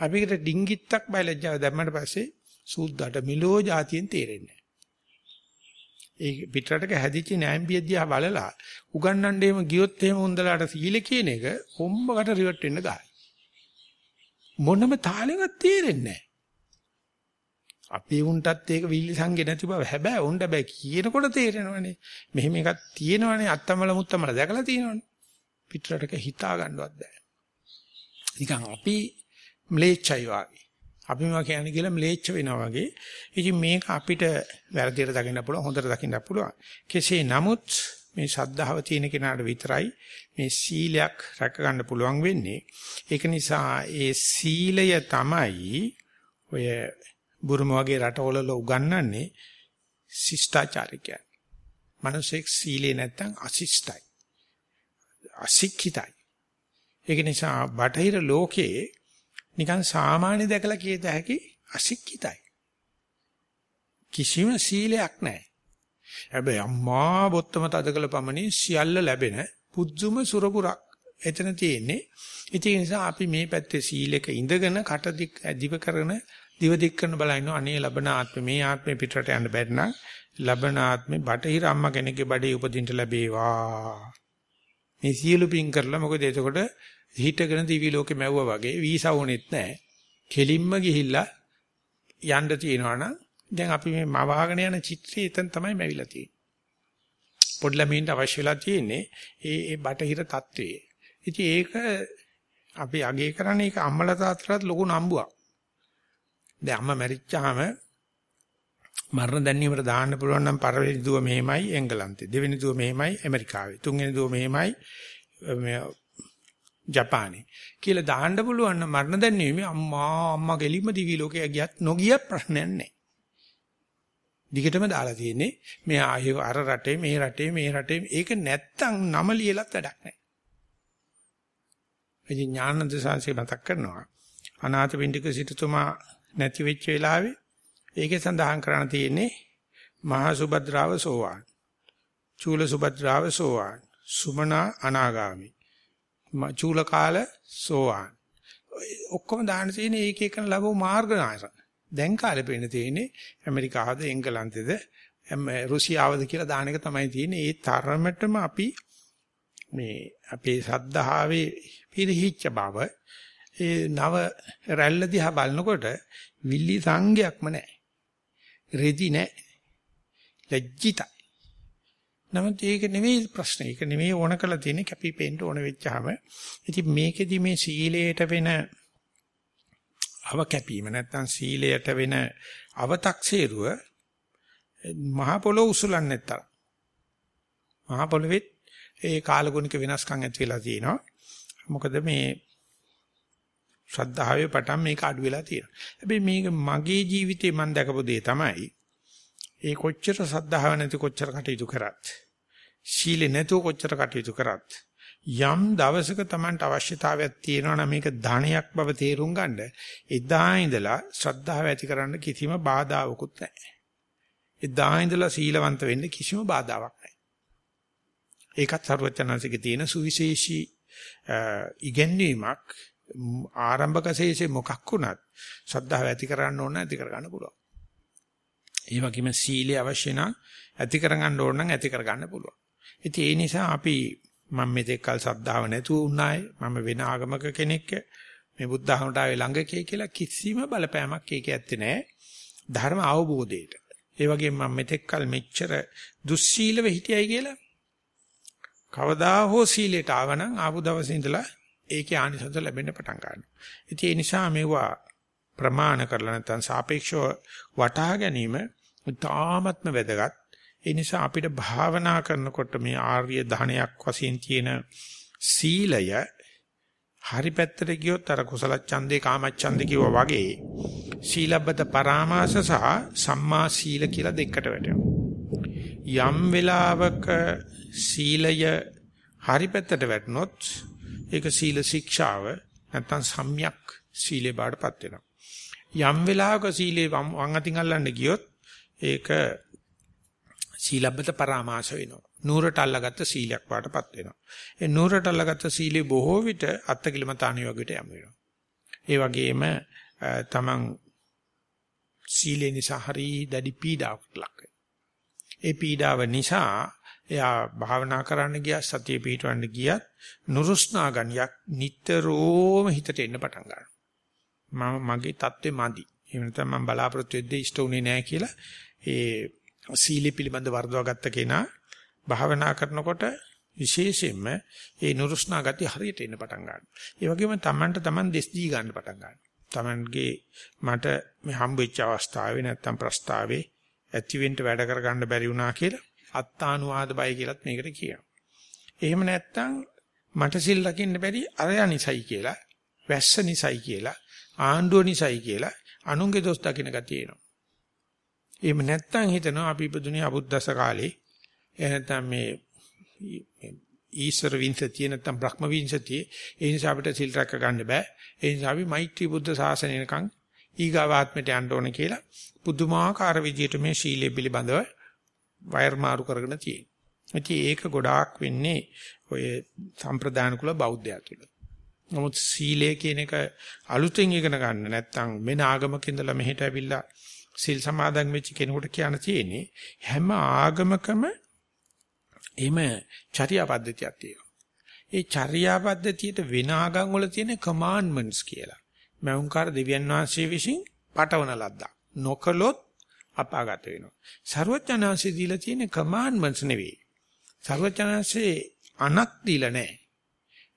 [SPEAKER 1] අපිට ඩිංගිත්තක් බයලජ්ජාව දැම්මට පස්සේ සුද්ධට මිලෝ જાතියෙන් තේරෙන්නේ ඒ පිටරටක හැදිච්ච නෑම්බිය දිහා බලලා උගන්නන්න එහෙම ගියොත් එහෙම හොඳලාට සීල කියන එක කොම්බකට රිවර්ට් වෙන්න ගහයි. මොනම තාලෙවත් තේරෙන්නේ අපේ උන්ටත් ඒක විල්ලි සංගේ නැති බව හැබැයි උන්ට බෑ කියනකොට තේරෙනවනේ. මෙහෙම එකක් තියෙනවනේ අත්තමල මුත්තමල දැකලා තියෙනවනේ. පිටරටක හිතා ගන්නවත් බෑ. නිකන් අපි ම්ලේච්ඡයි වාගේ. අපි මේවා කියන්නේ කියලා ම්ලේච්ඡ වෙනවා වගේ. ඉතින් මේක අපිට වැරදියට දකින්න පුළුවන් හොඳට දකින්න පුළුවන්. කෙසේ නමුත් මේ ශද්ධාව තියෙන කෙනාට විතරයි මේ සීලයක් රැක ගන්න පුළුවන් වෙන්නේ. ඒක නිසා ඒ සීලය තමයි ඔය බුරුම වගේ රටවල උගන්වන්නේ ශිෂ්ටාචාරය කියන්නේ. මිනිසෙක් සීලේ නැත්තම් අශිෂ්ටයි. අසික්කිතයි. ඒක නිසා බටහිර ලෝකයේ නිකන් සාමාන්‍ය දැකලා කියත හැකි අසික්කිතයි. කිසිම සීලයක් නැහැ. හැබැයි අම්මා බොත්තම තදකල පමණින් සියල්ල ලැබෙන පුදුම සුරපුරක් එතන තියෙන්නේ. ඒ නිසා අපි මේ පැත්තේ සීලෙක ඉඳගෙන කට දික් දිව කරන දිව දික් කරන බලන අනේ ලබන ආත්මේ මේ ආත්මේ පිටරට යන්න බැරි නම් ලබන ආත්මේ බටහිර අම්මා කෙනෙක්ගේ බඩේ උපදින්න ලැබේවා. මේ සියලු පින් කරලා මොකද එතකොට හිටගෙන දිවි ලෝකේ මැව්වා වගේ වීසා ඕනෙත් නැහැ. කෙලින්ම ගිහිල්ලා යන්න තියෙනවා නම් දැන් අපි මේ මවාගෙන යන චිත්‍රය එතන තමයි මැවිලා තියෙන්නේ. පොඩි ළමයින්ට අවශ්‍ය වෙලා තියෙන්නේ ඒ ඒ බටහිර தત્ත්වයේ. ඉතින් ඒක අපි අගේ කරන්නේ ඒක අම්මලා තාත්තලාට ලොකු නම්බුවක්. දැන් අම්මා මැරිච්චාම මරණ දැන්නීමට දාන්න පුළුවන් නම් පළවෙනි දුව මෙහෙමයි එංගලන්තේ. දෙවෙනි දුව මෙහෙමයි ඇමරිකාවේ. තුන්වෙනි දුව මෙහෙමයි ජපානේ. කියලා දාන්න පුළුවන් නම් මරණ දැන්නීමේ අම්මා අම්මා ගෙලිම දිවි ලෝකයේ ගියත් නොගිය ප්‍රශ්නයක් නැහැ. දිගටම දාලා තියෙන්නේ මේ ආයෙ අර රටේ මේ රටේ මේ රටේ. ඒක නැත්තම් නම ලියලත් වැඩක් නැහැ. ඉතින් ඥානන්ද සාංශය මතක් කරනවා. අනාථ පින්ඩික සිටුතුමා නැති වෙච්ච වෙලාවේ ඒකේ සඳහන් කරන්න තියෙන්නේ මහා සුභද්‍රාව සෝවාන්. චූල සුභද්‍රාව සෝවාන්. සුමනා අනාගාමි. චූල කාල සෝවාන්. ඔක්කොම දාන්න තියෙන්නේ ඒක එකන ලැබු මාර්ග නායක. දැන් කාලේ පේන තියෙන්නේ ඇමරිකාවද එංගලන්තෙද රුසියාවද කියලා දාන එක තමයි තියෙන්නේ. ඒ තරමටම අපි මේ අපේ සද්ධාවේ පිරිහිච්ච බව ඒ නව රැල්ල දිහා බලනකොට විලි සංගයක්ම නැහැ. රෙදි නැහැ. ලැජ්ජිතයි. නමුත් ඒක නෙවෙයි ප්‍රශ්නේ. ඒක නෙවෙයි ඕන කරලා තියෙන්නේ කැපිපෙන්න ඕන වෙච්චාම. ඉතින් මේකෙදි මේ සීලයට වෙන අව කැපීම නැත්තම් සීලයට වෙන අව탁සේරුව මහ පොළොව උසුලන්නේ නැත්තම්. මහ පොළොවෙත් ඒ කාලගුණික වෙනස්කම් ඇති වෙලා තියෙනවා. මොකද මේ ශ්‍රද්ධාවේ පටන් මේක අඩු වෙලා තියෙනවා. හැබැයි මේක මගේ ජීවිතේ මම දැකපු දේ තමයි. ඒ කොච්චර ශ්‍රද්ධාව නැති කොච්චර කටයුතු කරත්, සීලෙ නැතුව කොච්චර කටයුතු කරත්, යම් දවසක Tamanට අවශ්‍යතාවයක් තියෙනවා නම් මේක ධනයක් බව තේරුම් ගන්න එදා ඉඳලා ශ්‍රද්ධාව ඇති කරන්න කිසිම බාධාවකුත් නැහැ. එදා ඉඳලා සීලවන්ත වෙන්න කිසිම බාධාවක් නැහැ. ඒකත් සර්වචනන්සේගේ තියෙන සුවිශේෂී ඉගැන්වීමක් ආරම්භක ශේෂේ මොකක් වුණත් ශ්‍රද්ධාව ඇති කරන්න ඕන ඇති කරගන්න පුළුවන්. ඒ වගේම සීලය අවශ්‍ය නම් ඇති කරගන්න ඕන නම් ඇති කරගන්න පුළුවන්. ඉතින් ඒ නිසා අපි මම මෙතෙක් කල ශ්‍රද්ධාව නැතුව උනායි මම වෙන ආගමක කෙනෙක් මේ බුද්ධ ධර්මයට ආවේ ළඟකේ කියලා කිසිම බලපෑමක් ඒකේ ඇත්තේ නැහැ. ධර්ම අවබෝධයට. ඒ වගේම මම මෙතෙක් කල මෙච්චර දුස්සීලව හිටියයි කියලා කවදා හෝ සීලයට ආවනම් ආපු දවසේ ඉඳලා ඒකේ ආනිසංස ලැබෙන්න පටන් ගන්නවා. ඉතින් ඒ නිසා මේවා ප්‍රමාණ කරලා නැත්නම් සාපේක්ෂව වටහා ගැනීම ඉතාමත්ම වැදගත්. ඒ නිසා අපිට භාවනා කරනකොට මේ ආර්ය ධනයක් වශයෙන් තියෙන සීලය හරි පැත්තට ගියොත් අර කුසල ඡන්දේ කාමච්ඡන්දේ කිව්වා වගේ සීලබ්බත පරාමාස සහ සම්මා සීල කියලා දෙකට වැටෙනවා. යම් වෙලාවක සීලය හරි පැත්තට වැටුනොත් ඒක සීල ශික්ෂාව නැත්තම් සම්‍යක් සීලේ බාටපත් වෙනවා. යම් වෙලාවක සීලේ වම් අතින් අල්ලන්න ගියොත් ඒක සීලබ්බත පරාමාස වෙනවා. නූරට අල්ලගත්ත සීලයක් බාටපත් වෙනවා. ඒ නූරට අල්ලගත්ත සීලේ බොහෝ විට අත්කිලමතාණිය වගේට යම් වෙනවා. ඒ වගේම තමන් සීලේ නිසා හරි දැඩි පීඩාවක් ලක් ඒ පීඩාව නිසා එයා භාවනා කරන්න ගියා සතිය පිටවන්න ගියත් නුරුස්නා ගණියක් නිතරම හිතට එන්න පටන් ගන්නවා. මම මගේ தත්ත්වෙ මදි. එහෙම නැත්නම් මම බලාපොරොත්තු වෙද්දී ඉෂ්ට උනේ නැහැ කියලා ඒ සීලෙ පිළිබඳ වර්ධව ගත්ත කෙනා භාවනා කරනකොට විශේෂයෙන්ම ඒ නුරුස්නා ගතිය හරියට එන්න පටන් ගන්නවා. ඒ වගේම Tamanට Taman දෙස් දී ගන්න පටන් ගන්නවා. Tamanගේ මට මේ හම්බෙච්ච අවස්ථාවේ නැත්තම් ප්‍රස්තාවේ ඇතිවෙන්න වැඩ කරගන්න බැරි වුණා කියලා අත්තානුවාද බය කියලත් මේකට කියනවා. එහෙම නැත්තම් මට සිල් රකින්න බැරි අරයා නිසයි කියලා, වැස්ස නිසයි කියලා, ආණ්ඩුව නිසයි කියලා අනුන්ගේ දොස් දකින්න ගතිය එනවා. එහෙම නැත්තම් හිතනවා අපි ඉපදුනේ අබුද්දස කාලේ එහෙනම් මේ ඊශ්වර විංශතිය නැත්නම් බ්‍රහ්ම විංශතිය ඒ නිසා අපිට සිල් රැක ගන්න බෑ ඒ නිසා අපි මෛත්‍රී බුද්ධ ශාසනයනකන් ඊගාවාත්මයට යන්න ඕන කියලා පුදුමාකාර විදියට මේ ශීලයේ පිළිබඳව වයර් මාරු කරගෙන තියෙනවා. ඉතින් ඒක ගොඩාක් වෙන්නේ ඔය සම්ප්‍රදාන කුල බෞද්ධයා තුල. නමුත් සීලය කියන එක අලුතෙන් ඉගෙන ගන්න නැත්නම් මෙන ආගමක ඉඳලා මෙහෙට ඇවිල්ලා සිල් සමාදන් වෙච්ච කෙනෙකුට කියන්න තියෙන්නේ හැම ආගමකම එහෙම චර්යා පද්ධතියක් තියෙනවා. ඒ චර්යා පද්ධතියට වෙන ආගම් වල තියෙන කමාන්ඩ්මන්ට්ස් කියලා. මෞංකාර දෙවියන් වහන්සේ විසින් පටවන ලද්දා. නොකලොත් අපාගත වෙනවා. ਸਰවඥාන්සේ දීලා තියෙන කමාන්ඩ්මන්ට්ස් නෙවෙයි. ਸਰවඥාන්සේ අනක් දීලා නැහැ.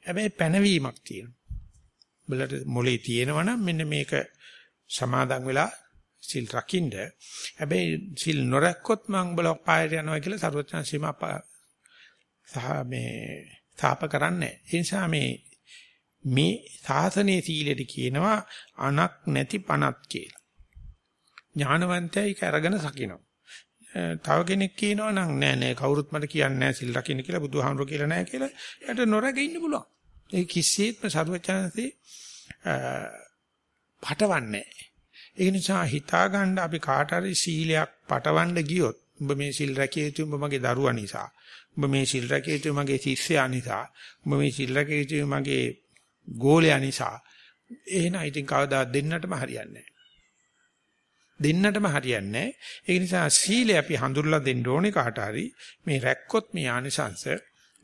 [SPEAKER 1] හැබැයි පැනවීමක් තියෙනවා. බලට මොලේ තියෙනවනම් මෙන්න මේක සමාදන් වෙලා සිල් රකින්න. හැබැයි සිල් නොරැක්කොත් මං බලක් පායට යනවා කියලා ਸਰවඥාන්සේම අපා සහ මේ තාප කරන්නේ. ඒ නිසා මේ මේ සාසනයේ සීලෙට කියනවා අනක් නැති පනත් කියලා. ඥානවන්තයයි ඒක අරගෙන සකිනවා. තව කෙනෙක් කියනවා නම් නෑ නෑ කවුරුත් මට කියන්නේ නෑ සිල් රකින්න කියලා බුදුහාමුදුරුවෝ කියලා නෑ කියලා. එයාට නොරග ඉන්න පුළුවන්. ඒ කිසියෙත්ම සරුවචනසේ පටවන්නේ ඒ නිසා හිතා ගන්න අපි කාට හරි සීලයක් පටවන්න ගියොත් උඹ මේ සිල් රැකිය යුතු උඹ මගේ දරුවා නිසා උඹ මේ සිල් රැකිය යුතු මගේ ශිෂ්‍යයා නිසා උඹ මේ සිල් රැකිය යුතු මගේ ගෝලයා නිසා එහෙනම් ඉතින් කවදා දෙන්නටම හරියන්නේ දෙන්නටම හරියන්නේ ඒ නිසා සීලය අපි හඳුල්ලා දෙන්න ඕනේ කාට හරි මේ රැක්කොත් මේ ආනිසංශ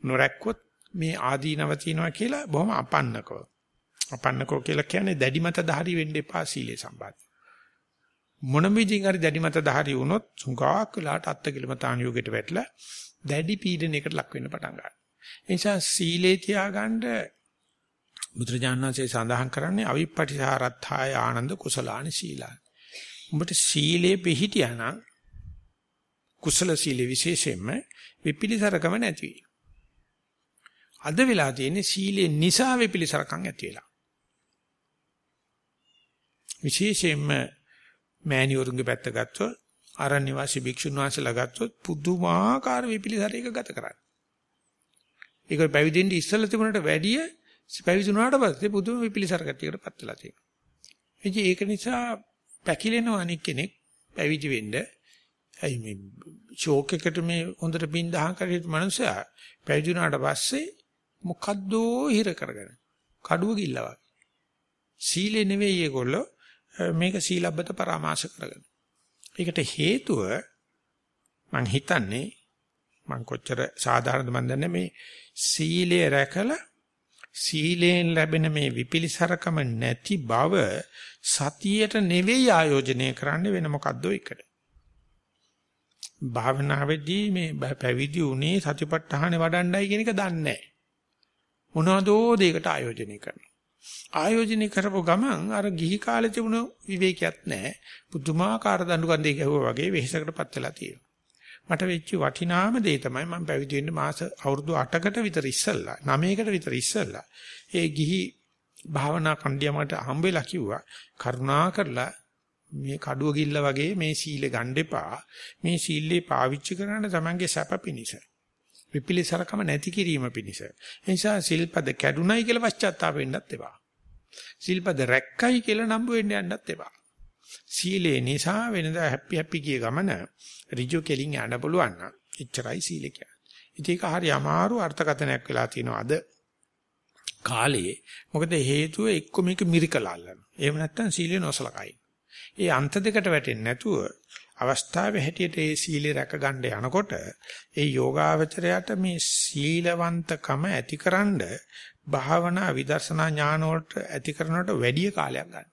[SPEAKER 1] නොරැක්කොත් මේ ආදීනව තියනවා කියලා බොහොම අපන්නකව අපන්නකෝ කියලා කියන්නේ දැඩි මත ධාරි වෙන්න එපා සීලේ සම්බන්ධ මොන විදිහින් හරි දැඩි මත ධාරි වුණොත් සුඟාක් වෙලාට අත්තිකිලමතාන් යෝගයට වැටලා දැඩි පීඩනයකට ලක් වෙන්න පටන් ගන්නවා. ඒ නිසා සීලේ තියාගන්න බුදුරජාණන්සේ සඳහන් කරන්නේ අවිපටිසාරත්ථාය ආනන්ද කුසලානි සීලානි. උඹට සීලේ පිහිටියානම් කුසල සීලේ විශේෂයෙන්ම විපිලිසරකම නැති වෙයි. අද වෙලා තියෙන්නේ සීලේ නිසා විපිලිසරකම් ඇති වෙලා. විශේෂයෙන්ම මෑණිවරුන්ගේ පැත්ත ගත්තොත් ආරණ්‍ය වාසී භික්ෂුන් වහන්සේලා ගත්තොත් පුදුමාකාර විපිලිසරයක ගත කරන්නේ. ඒක පැවිදෙන්න ඉස්සෙල්ලා තිබුණට වැඩිය පැවිදුණාට පස්සේ පුදුම විපිලිසර ගතියකට පත් වෙලා තියෙනවා. ඉතින් ඒක නිසා පැකිලෙන අනික් කෙනෙක් පැවිදි වෙන්න ඇයි මේ ෂෝක් එකට මේ හොඳට පින් දහම් කරේ මනුස්සයා පැවිදුණාට පස්සේ මොකද්දෝ හිර කරගෙන කඩුව ගිල්ලවා. සීලේ නෙවෙයි ඒගොල්ලෝ මේක සීලබ්බත පරාමාස කරගෙන. ඒකට හේතුව මං හිතන්නේ මං කොච්චර සාධාරණද මන් දන්නේ මේ සීලය රැකලා සීලයෙන් ලැබෙන මේ විපිලිසරකම නැති බව සතියට නෙවෙයි ආයෝජනය කරන්න වෙන මොකද්ද එකට. භාවනාවේදී මේ පැවිදි උනේ සතිපට්ඨානෙ වඩන්නයි කියන එක දන්නේ නැහැ. මොනවදෝ දෙයකට ආයෝජනය කරනවා. ආයෝජනය කරපුව ගමන් අර ගිහි කාලේ තිබුණ විවේකයක් නැහැ. පුදුමාකාර දඬු කන්දේ ගැහුවා වගේ වෙහෙසකටපත් වෙලා තියෙනවා. මට වෙච්ච වටිනාම දේ තමයි මම පැවිදි වෙන්න මාස අවුරුදු 8කට විතර ඉස්සෙල්ලා 9කට විතර ඉස්සෙල්ලා ඒ ගිහි භාවනා කණ්ඩියමකට හම්බෙලා කිව්වා කරුණා කරලා මේ කඩුව ගිල්ල වගේ මේ සීලෙ ගන්න එපා මේ සීලේ පාවිච්චි කරන්න තමන්ගේ සැප පිණිස විපිලිසරකම නැති කිරීම පිණිස. ඒ නිසා සිල්පද කැඩුනයි කියලා පශ්චාත්තාප වෙන්නත් එපා. සිල්පද රැක්කයි කියලා නම්බු වෙන්න යන්නත් එපා. සීලේ නිසා වෙනදා හැපි හැපි කිය ගමන ඍජු කෙලින් යන්න පුළුවන් නම් එච්චරයි සීල කියන්නේ. ඉතින් ඒක හරි අමාරු අර්ථකථනයක් වෙලා තියෙනවා අද කාලේ. මොකද හේතුව එක්ක මේක මිරිකලා අල්ලන. එහෙම නැත්නම් සීලේ නොසලකයි. ඒ අන්ත දෙකට වැටෙන්නේ නැතුව අවස්ථාවේ හැටියට ඒ සීලය රැක ගන්න යනකොට ඒ යෝගාවචරයට මේ සීලවන්තකම ඇතිකරනද භාවනා විදර්ශනා ඥාන වලට ඇති කරනවට වැඩි කාලයක් ගන්න.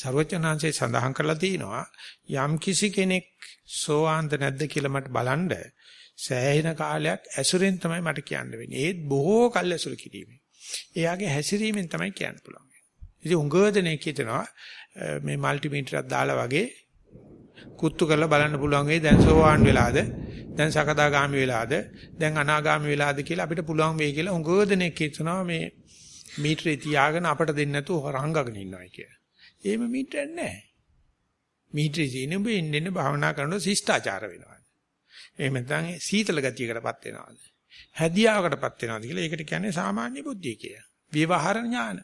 [SPEAKER 1] සර්වඥාන්සේ සඳහන් කරලා තිනවා යම් කිසි කෙනෙක් සෝවාන්ද නැද්ද කියලා මට බලන්න සෑහෙන කාලයක් ඇසුරෙන් තමයි මට කියන්න වෙන්නේ. ඒත් බොහෝ කල් ඇසුරු කිරීමෙන්. එයාගේ හැසිරීමෙන් තමයි කියන්න පුළුවන්. ඉතින් උංගවදනේ කියනවා මේ මල්ටිමීටරයක් දාලා වගේ කුත්තු කරලා බලන්න පුළුවන් වෙයි දැන් සෝවාන් වෙලාද දැන් සකදාගාමි වෙලාද දැන් අනාගාමි වෙලාද කියලා අපිට පුළුවන් වෙයි කියලා උංගවදනේ කියනවා මේ මීටරේ තියාගෙන අපට දෙන්න නැතුව රංගගෙන ඉන්නවයි කියලා. එහෙම මීටරයක් නැහැ. මීටරේ තියෙන ඔබ ඉන්නේ භාවනා කරනකොට ශිෂ්ටාචාර වෙනවා. එහෙම නැත්නම් සීතල ගතියකටපත් වෙනවාද? හැදියාවකටපත් වෙනවාද කියලා ඒකට කියන්නේ සාමාන්‍ය බුද්ධිය කියලා. විවහාර ඥාන.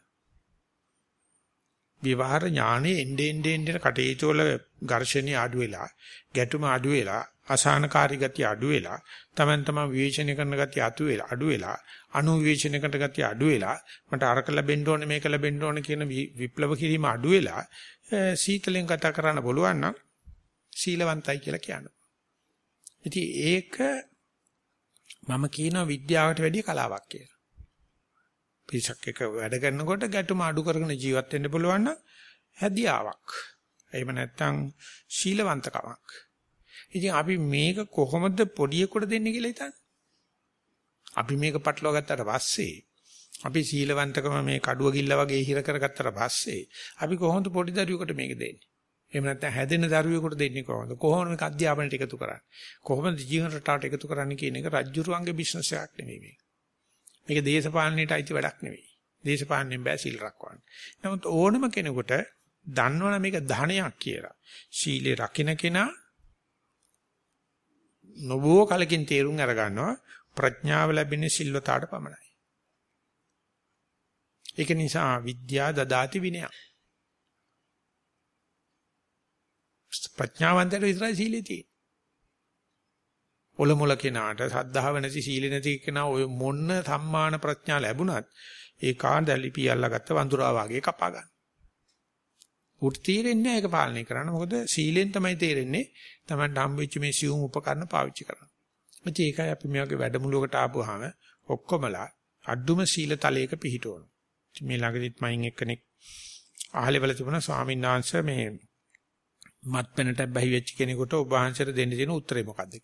[SPEAKER 1] විවහාර ඥානෙ එnde ende ende කටේචෝල ඝර්ෂණي අඩු වෙලා, ගැටුම අඩු වෙලා, අසහනකාරී ගතිය අඩු වෙලා, Taman තමන් විවේචනය කරන ගතිය අතු වෙලා, අඩු වෙලා, අනු විවේචනය කරන ගතිය අඩු වෙලා, මට අරක ලැබෙන්න ඕනේ මේක ලැබෙන්න ඕනේ කියන විප්ලව කිරීම අඩු වෙලා, සීතලෙන් කතා කරන්න බලුවන් නම් සීලවන්තයි කියලා කියනවා. ඉතින් ඒක මම කියනවා විද්‍යාවට වැඩිය කලාවක් කියලා. පිරිසක් එක වැඩ කරනකොට ගැටුම අඩු කරගෙන ජීවත් වෙන්න පුළුවන් නම් හැදියාවක්. එහෙම නැත්නම් ශීලවන්තකමක්. ඉතින් අපි මේක කොහොමද පොඩියෙකුට දෙන්නේ කියලා හිතන්නේ? අපි මේක පටලවා ගත්තට පස්සේ අපි සීලවන්තකම මේ කඩුව ගිල්ල වගේ හිර කරගත්තට පස්සේ අපි කොහොමද පොඩි දරුවෙකුට මේක දෙන්නේ? එහෙම නැත්නම් හැදෙන දරුවෙකුට දෙන්නේ කොහොමද? කොහොමද මේක අධ්‍යාපනයට එකතු කරන්නේ? කොහොමද ජීවන රටාවට එකතු කරන්නේ කියන එක රජ්ජුරුවන්ගේ බිස්නස් එකක් නෙමෙයි මේක. මේක දේශපාලනයට අයිති වැඩක් නෙවෙයි. දේශපාලනයෙන් බෑ සීල් රැකවන්න. නමුත් ඕනම කෙනෙකුට දන්නවනේ මේක ධනයක් කියලා. සීලේ රකින්න කෙනා නොබෝ කලකින් තේරුම් අරගන්නවා ප්‍රඥාව ලැබෙන්නේ සිල්වතාවට පමණයි. ඒක නිසා විද්‍යා දදාති විනය. ප්‍රඥාවන්තට විතරයි සීලේ තියෙන්නේ. ඔලොමොල කෙනාට සද්ධාව නැති සීල නැති කෙනා ඔය මොන්න සම්මාන ප්‍රඥා ලැබුණත් ඒ කාණ්ඩ ලිපි අල්ලගත්ත වඳුරා වගේ කපා ගන්න. උට තීරෙන්නේ ඒක පාලනය කරන්න. මොකද සීලෙන් තමයි තේරෙන්නේ Tamanට හම්බෙච්ච මේ සියුම් උපකරණ පාවිච්චි කරන්න. ඉතින් ඒකයි අපි මේ වගේ වැඩමුළුවකට ආපුවාම ඔක්කොමලා අඩුම සීල තලයක පිහිටවන. මේ ළඟදිත් මයින් එක්කෙනෙක් අහලෙවල තිබුණා ස්වාමීන් වහන්සේ මේ මත්පැනට බැහි වෙච්ච කෙනෙකුට ඔබ වහන්සේට දෙන්න තියෙන උත්තරේ මොකද්ද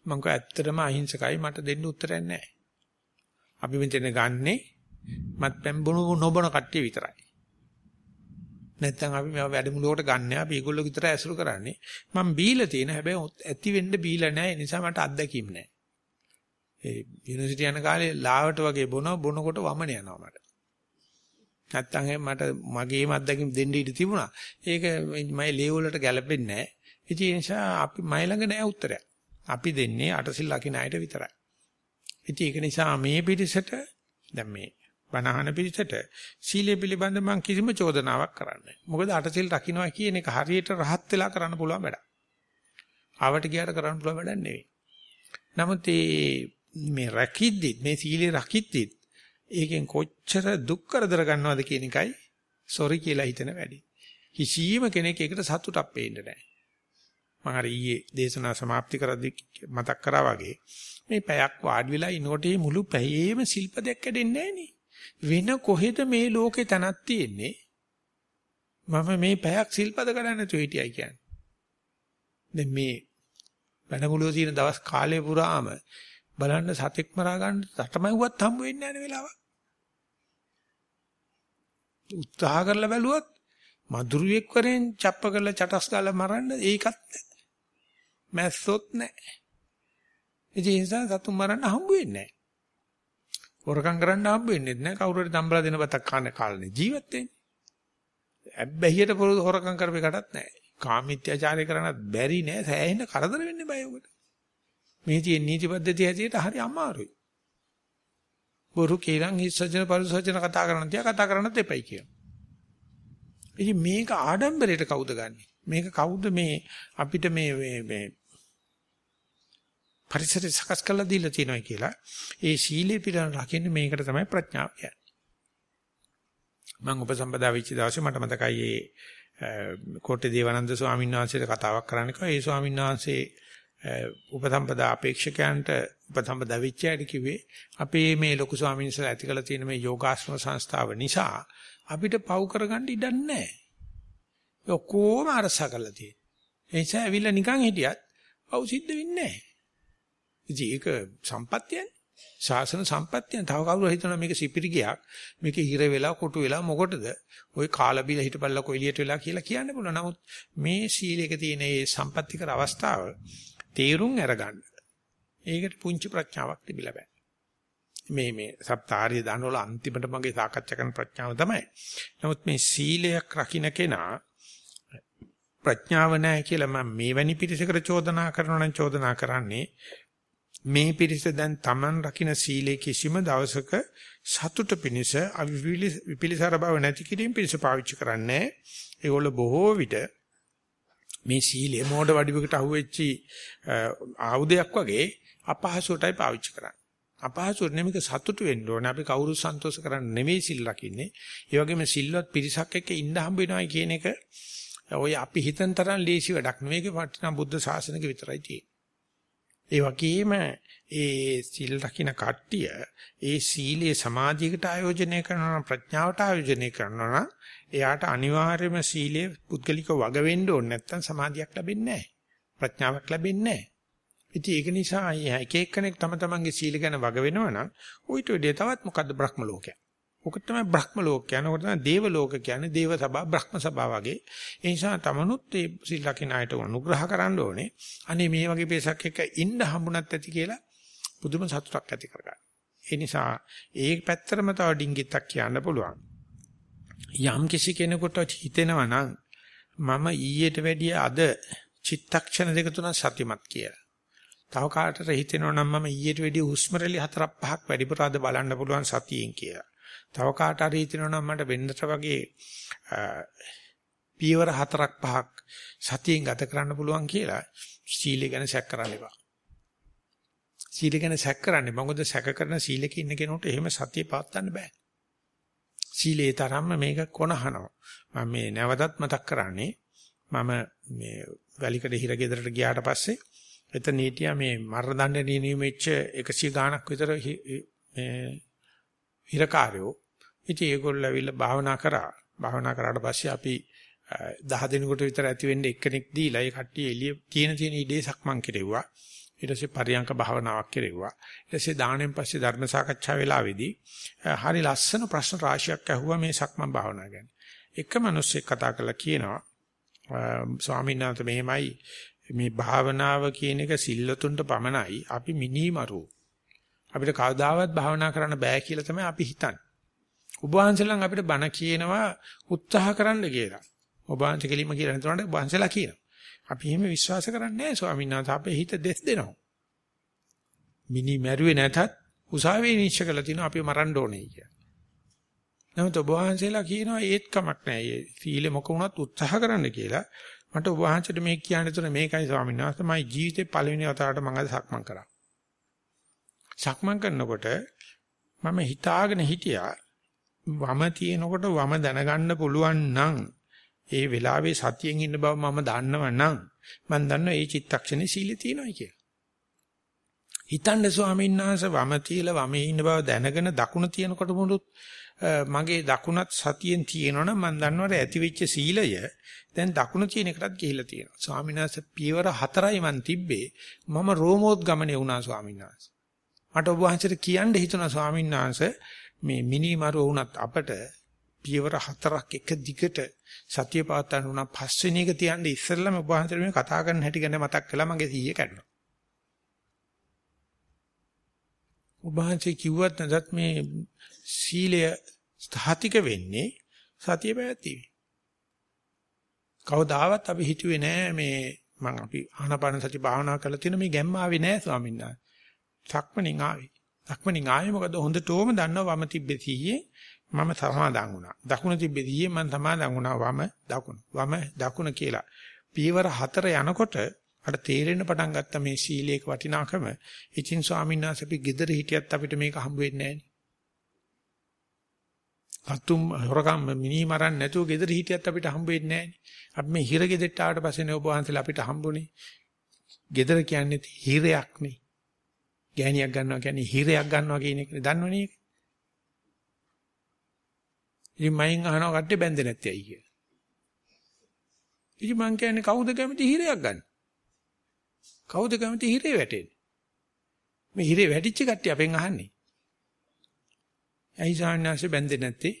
[SPEAKER 1] මම කිව්වා ඇත්තටම අහිංසකයි මට දෙන්න උත්තරයක් නැහැ. අපි මෙතන ගන්නෙ මත්පැන් බොන නොබන කට්ටිය විතරයි. නැත්තම් අපි මේවා වැඩමුළුවකට ගන්න අපි ඒගොල්ලෝ විතර ඇසුරු කරන්නේ. මම බීලා තියෙන හැබැයි ඇති වෙන්න බීලා නැහැ. ඒ නිසා මට අත්දැකීම් නැහැ. ඒ යුනිවර්සිටි යන කාලේ ලාවට වගේ බොන බොනකොට වමන යනවා මට. නැත්තම් මට මගේම අත්දැකීම් දෙන්න ඉඩ තිබුණා. ඒක මම ලේ වලට ගැලපෙන්නේ නැහැ. ඒ නිසා අපි මයි ළඟ නැහැ උත්තරයක්. අපි දෙන්නේ අටසිල් ලකින අයට විතරයි. ඉතින් ඒක නිසා මේ පිටිසට දැන් මේ බණහන පිළිසෙට සීලය පිළිබඳ මම කිසිම චෝදනාවක් කරන්නේ මොකද අටසිල් රකින්නවා කියන එක හරියට rahat වෙලා කරන්න පුළුවන් වැඩක්. ආවට ගියාට කරන්න පුළුවන් වැඩක් නෙවෙයි. නමුත් මේ රකිද්දි මේ සීලය රකිද්දි ඒකෙන් කොච්චර දුක් කරදර ගන්නවද කියන එකයි සොරි කියලා හිතන වැඩි. කිසියම් කෙනෙක් ඒකට සතුටක් පේන්නේ නැහැ. මම අර ඊයේ දේශනා સમાප්ති කරද්දී මතක් කරා වගේ මේ පැයක් වාඩි වෙලා ඉනෝටේ මුළු පැයේම ශිල්ප දෙක කැඩෙන්නේ නැහැ නේ. වෙන කොහෙද මේ ලෝකේ තනක් තියෙන්නේ? මම මේ පැයක් සිල්පද කරන්නේ නැතුව හිටියයි කියන්නේ. දැන් මේ වැඩමුළුවේ තියෙන දවස් කාලය පුරාම බලන්න සතෙක් මරා ගන්න රටමැව්වත් හම්බ වෙන්නේ නැහැ වෙලාවක්. උත්සාහ කරලා බැලුවොත් මధుරුවෙක් වරෙන් චප්ප කරලා චටස් ගාලා මරන්න ඒකත් නැහැ. මැස්සොත් නැහැ. ඒ නිසා සතුන් මරන්න හම්බ වෙන්නේ නැහැ. හොරකම් කරන්න හම්බ වෙන්නේ නැහැ. කවුරු හරි දම්බලා දෙන බතක් කන්න කාලනේ ජීවත් වෙන්නේ. ඇබ්බැහියට පොරොත් හොරකම් කරපේකටත් නැහැ. කාමීත්‍යාචාරය කරන්නත් බැරි නෑ. සෑහෙන කරදර වෙන්නේ බය උකට. මේ තියෙන නීති පද්ධතිය හැටියට හරි අමාරුයි. බොරු කේලම් හිස්සජන පරිසජන කතා කරන්න තියා කතා කරන්නත් එපයි කියනවා. ඉතින් මේක ආඩම්බරයට කවුද ගන්නෙ? මේක කවුද මේ අපිට මේ මේ පරිසරය සකස් කරලා දීලා තියෙනවා කියලා. ඒ සීලේ පිළිබඳ රකින්නේ මේකට තමයි ප්‍රඥාව කියන්නේ. මම උපසම්පදා වෙච්ච දවසේ මට මතකයි ඒ කෝට්ටේ දේවානන්ද ස්වාමීන් වහන්සේට කතාවක් කරන්න කිව්වා. ඒ ස්වාමීන් වහන්සේ උපසම්පදා අපේක්ෂකයන්ට උපසම්පදා වෙච්ච අයට කිව්වේ අපේ මේ ලොකු ස්වාමීන් වහන්සේලා ඇති කළ තියෙන මේ යෝගාශ්‍රම සංස්ථාව නිසා අපිට පව් කරගන්න ඉඩක් නැහැ. ඔක්කොම අරසා කරලා තියෙනවා. ඒ නිසා ඇවිල්ලා නිකන් හිටියත් පව් සිද්ධ වෙන්නේ නැහැ. ඉතින් ඒක සම්පත්තියනේ. ශාසන සම්පත්තිය. තව කවුරු හිතනවා මේක සිපිරිගයක්. මේක හිර වෙලා කොටු වෙලා මොකටද? ওই කාලා බීලා හිටපල්ලා කොයිලියට වෙලා කියලා කියන්න පුළුවන්. නමුත් මේ සීලයක තියෙන මේ සම්පත්‍තිකර අවස්ථාව තේරුම් අරගන්න. ඒකට පුංචි ප්‍රඥාවක් තිබිලා බෑ. මේ මේ සප්තාර්ය දානවල අන්තිමට මගේ සාකච්ඡා කරන ප්‍රඥාව තමයි. නමුත් මේ සීලයක් රකින්න කෙනා ප්‍රඥාව නැහැ කියලා මම මේ වැනි පිරිසකට චෝදනා කරනවා නම් චෝදනා කරන්නේ මේ පිරිස දැන් Taman රකින්න සීලේ කිසිම දවසක සතුට පිණිස විපිලිසර බව නැති කිරීම පිණිස පාවිච්චි කරන්නේ ඒගොල්ලෝ බොහෝ විට මේ සීලේ මෝඩ වඩිවකට අහුවෙච්චි ආයුධයක් වගේ අපහසුටයි පාවිච්චි කරන්නේ අපහසුට නෙමෙයික සතුටු වෙන්න ඕනේ. අපි කවුරු සන්තෝෂ කරන්න නෙමෙයි සිල් රකින්නේ. ඒ වගේම සිල්වත් පිරිසක් එක්ක ඉඳ හම්බ වෙනවා කියන එක ඔය අපි හිතන තරම් ලේසි වැඩක් නෙවෙයි. ඒක වටිනා බුද්ධ ශාසනයක විතරයි තියෙන්නේ. ඒ වගේම ඒ සිල් රකින්න කට්ටිය ඒ සීලයේ සමාධියකට ආයෝජනය කරනවා ප්‍රඥාවට ආයෝජනය කරනවා එයාට අනිවාර්යයෙන්ම සීලයේ පුද්ගලිකව වග වෙන්න ඕනේ නැත්නම් සමාධියක් ලැබෙන්නේ නැහැ. ප්‍රඥාවක් ලැබෙන්නේ නැහැ. ඉතින් ඒක නිසා එක එක්කෙනෙක් තම තමන්ගේ සීල ගැන වග වෙනවනම් ඌට වෙඩේ තවත් මොකද්ද බ්‍රහ්ම ලෝකයක්. ඔක තමයි බ්‍රහ්ම ලෝක කියන්නේ. ඔක තමයි දේව ලෝක කියන්නේ. දේව සභා බ්‍රහ්ම සභා වගේ. ඒ නිසා තමනුත් මේ සීල ලකින අයට අනුග්‍රහ කරන්න ඕනේ. අනේ මේ වගේ පේසක් එක ඉන්න හම්බුණත් ඇති කියලා පුදුම සතුටක් ඇති කරගන්න. ඒ නිසා ඒ පැත්තරම තව ඩිංගිත්තක් කියන්න පුළුවන්. යම් කිසි කෙනෙකුට හිතෙනවා නම් මම ඊයට වැඩිය අද චිත්තක්ෂණ දෙක තුන සතිමත් කියලා. තව කාටට හිතෙනවා නම් මම ඊට වැඩිය හුස්ම රැලි හතරක් පහක් වැඩිපුර අද බලන්න පුළුවන් සතියෙන් කියලා. තව කාට හරි හිතෙනවා නම් මට වෙන්නට වගේ පියවර හතරක් පහක් සතියෙන් ගත කරන්න පුළුවන් කියලා සීලය ගැන සැක කරන්න එපා. සීල ගැන සැක කරන්නේ මොකද සැක කරන සීලක ඉන්න කෙනෙකුට එහෙම සතිය පවත්වන්න බෑ. සීලේ තරම්ම මේක කොනහනවා. මම මේ නැවතත් මතක් කරන්නේ මම මේ වැලිකඩ හිර ගෙදරට ගියාට පස්සේ එතන හිටියා මේ මරණ දඬුවම් නියමෙච්ච 100 ගාණක් විතර මේ හිරකාරයෝ. ඉතින් ඒගොල්ලෝ ඇවිල්ලා භාවනා කරා. භාවනා කරාට පස්සේ අපි 10 දිනකට විතර ඇති වෙන්නේ එක්කෙනෙක් දීලා ඒ කට්ටිය එළිය තියෙන තියෙන ඉඩේ සක්මන් කෙරෙව්වා. ඊට පස්සේ පරියංක භාවනාවක් කෙරෙව්වා. ඊට පස්සේ දාණයෙන් පස්සේ ධර්ම සාකච්ඡා වෙලාවේදී හරි ලස්සන ප්‍රශ්න රාශියක් ඇහුවා මේ සක්මන් භාවනාව ගැන. එක මිනිස්සෙක් කතා කරලා කියනවා ස්වාමීන් වහන්සේ මෙහෙමයි මේ භාවනාව කියන එක සිල්ලතුන්ට පමණයි අපි මිනිමරු. අපිට කවදාවත් භාවනා කරන්න බෑ කියලා තමයි අපි හිතන්නේ. ඔබ වහන්සේලන් අපිට බණ කියනවා උත්සාහ කරන්න කියලා. ඔබ වහන්සේ කෙලින්ම කියලා හිතනකොට ඔබ වහන්සේලා කියනවා. අපි එහෙම විශ්වාස කරන්නේ නැහැ ස්වාමීන් වහන්සේ අපේ හිත දෙස් දෙනවා. මිනි මැරුවේ නැතත් උසාවියේ නිශ්චය කළා තිනවා අපි මරන්න ඕනේ කියලා. නමුත් ඔබ වහන්සේලා කියනවා ඒත් කමක් නැහැ. සීල මොක වුණත් උත්සාහ කරන්න කියලා. මට ඔබ වහන්සේට මේ කියන්න තුන මේකයි ස්වාමීන් වහන්සේ මම ජීවිතේ පළවෙනි වතාවට මම අද සක්මන් කරා. සක්මන් කරනකොට මම හිතාගෙන හිටියා වම තියෙනකොට වම දැනගන්න පුළුවන් නම් ඒ වෙලාවේ සතියෙන් ඉන්න බව මම දන්නව නම් මම දන්නවා ඒ චිත්තක්ෂණේ සීලය තියෙනවා කියලා. හිතන්න ස්වාමීන් වහන්සේ වම තියලා වමේ ඉන්න බව දැනගෙන දකුණ තියෙනකොට මුළුත් මගේ දකුණත් සතියෙන් තියෙනවනම් මම දන්නවට ඇති වෙච්ච සීලය දැන් දකුණ තියෙන එකටත් ගිහිලා තියෙනවා. ස්වාමීන් වහන්සේ පියවර හතරයි මන් තිබ්බේ. මම රෝමෝත් ගමනේ වුණා ස්වාමීන් වහන්සේ. මට ඔබ වහන්සේට කියන්න හිතුණා ස්වාමීන් වහන්සේ මේ මිනි මරුව වුණත් අපට පියවර හතරක් එක දිගට සතිය පවත්වන්න උනා පස්වෙනි එක තියන්නේ ඉස්සෙල්ලාම ඔබ වහන්සේට මේ කතා කරන හැටි ගැන මතක් කළා මගේ සීය කැඩුණා. ඔබ වහන්සේ කිව්වත් නැදත් මේ සීලය ස්ථාතික වෙන්නේ සතිය පැවැත්වීම. කවදාවත් අපි හිතුවේ නෑ මේ මම අපි ආනාපාන සති භාවනා කරලා තියෙන මේ ගැම්ම ආවේ නෑ ස්වාමීන් වහන්සේ. සක්මණෙන් ආවේ. සක්මණෙන් ආවේ මොකද හොඳටම දන්නවා වම තිබ්බේ සීයේ මම සමාදන් වුණා. දකුණ තිබ්බේ සීයේ මම සමාදන් වුණා වම දකුණ. වම දකුණ කියලා. පීවර හතර යනකොට අර තේරෙන්න පටන් ගත්ත මේ සීලේක වටිනාකම. ඉතින් ස්වාමීන් වහන්සේ අපි gedara හිටියත් අපිට මේක හම්බ වෙන්නේ නෑනේ. අතුම් හොරකම් මිනි මරන්න නැතුව ගෙදර හිටියත් අපිට හම්බ වෙන්නේ නැහැ. අපි මේ හිර ගෙදරට ආවට පස්සේ ඔබ වහන්සේලා අපිට හම්බුනේ. ගෙදර කියන්නේ හිරයක් නේ. ගෑණියක් ගන්නවා කියන්නේ හිරයක් ගන්නවා කියන එක දන්නවනේ ඒක. ඉතින් මයින් අහනවා කට්ටිය බැඳේ නැත්තේ ඇයි කියලා. ඉතින් මං කියන්නේ කවුද කැමති හිරයක් ගන්න? කවුද කැමති හිරේ වැටෙන්නේ? මේ හිරේ වැඩිච්ච කට්ටිය අපෙන් අහන්නේ. ඇයි සාන්නාංශ බැන්දේ නැත්තේ?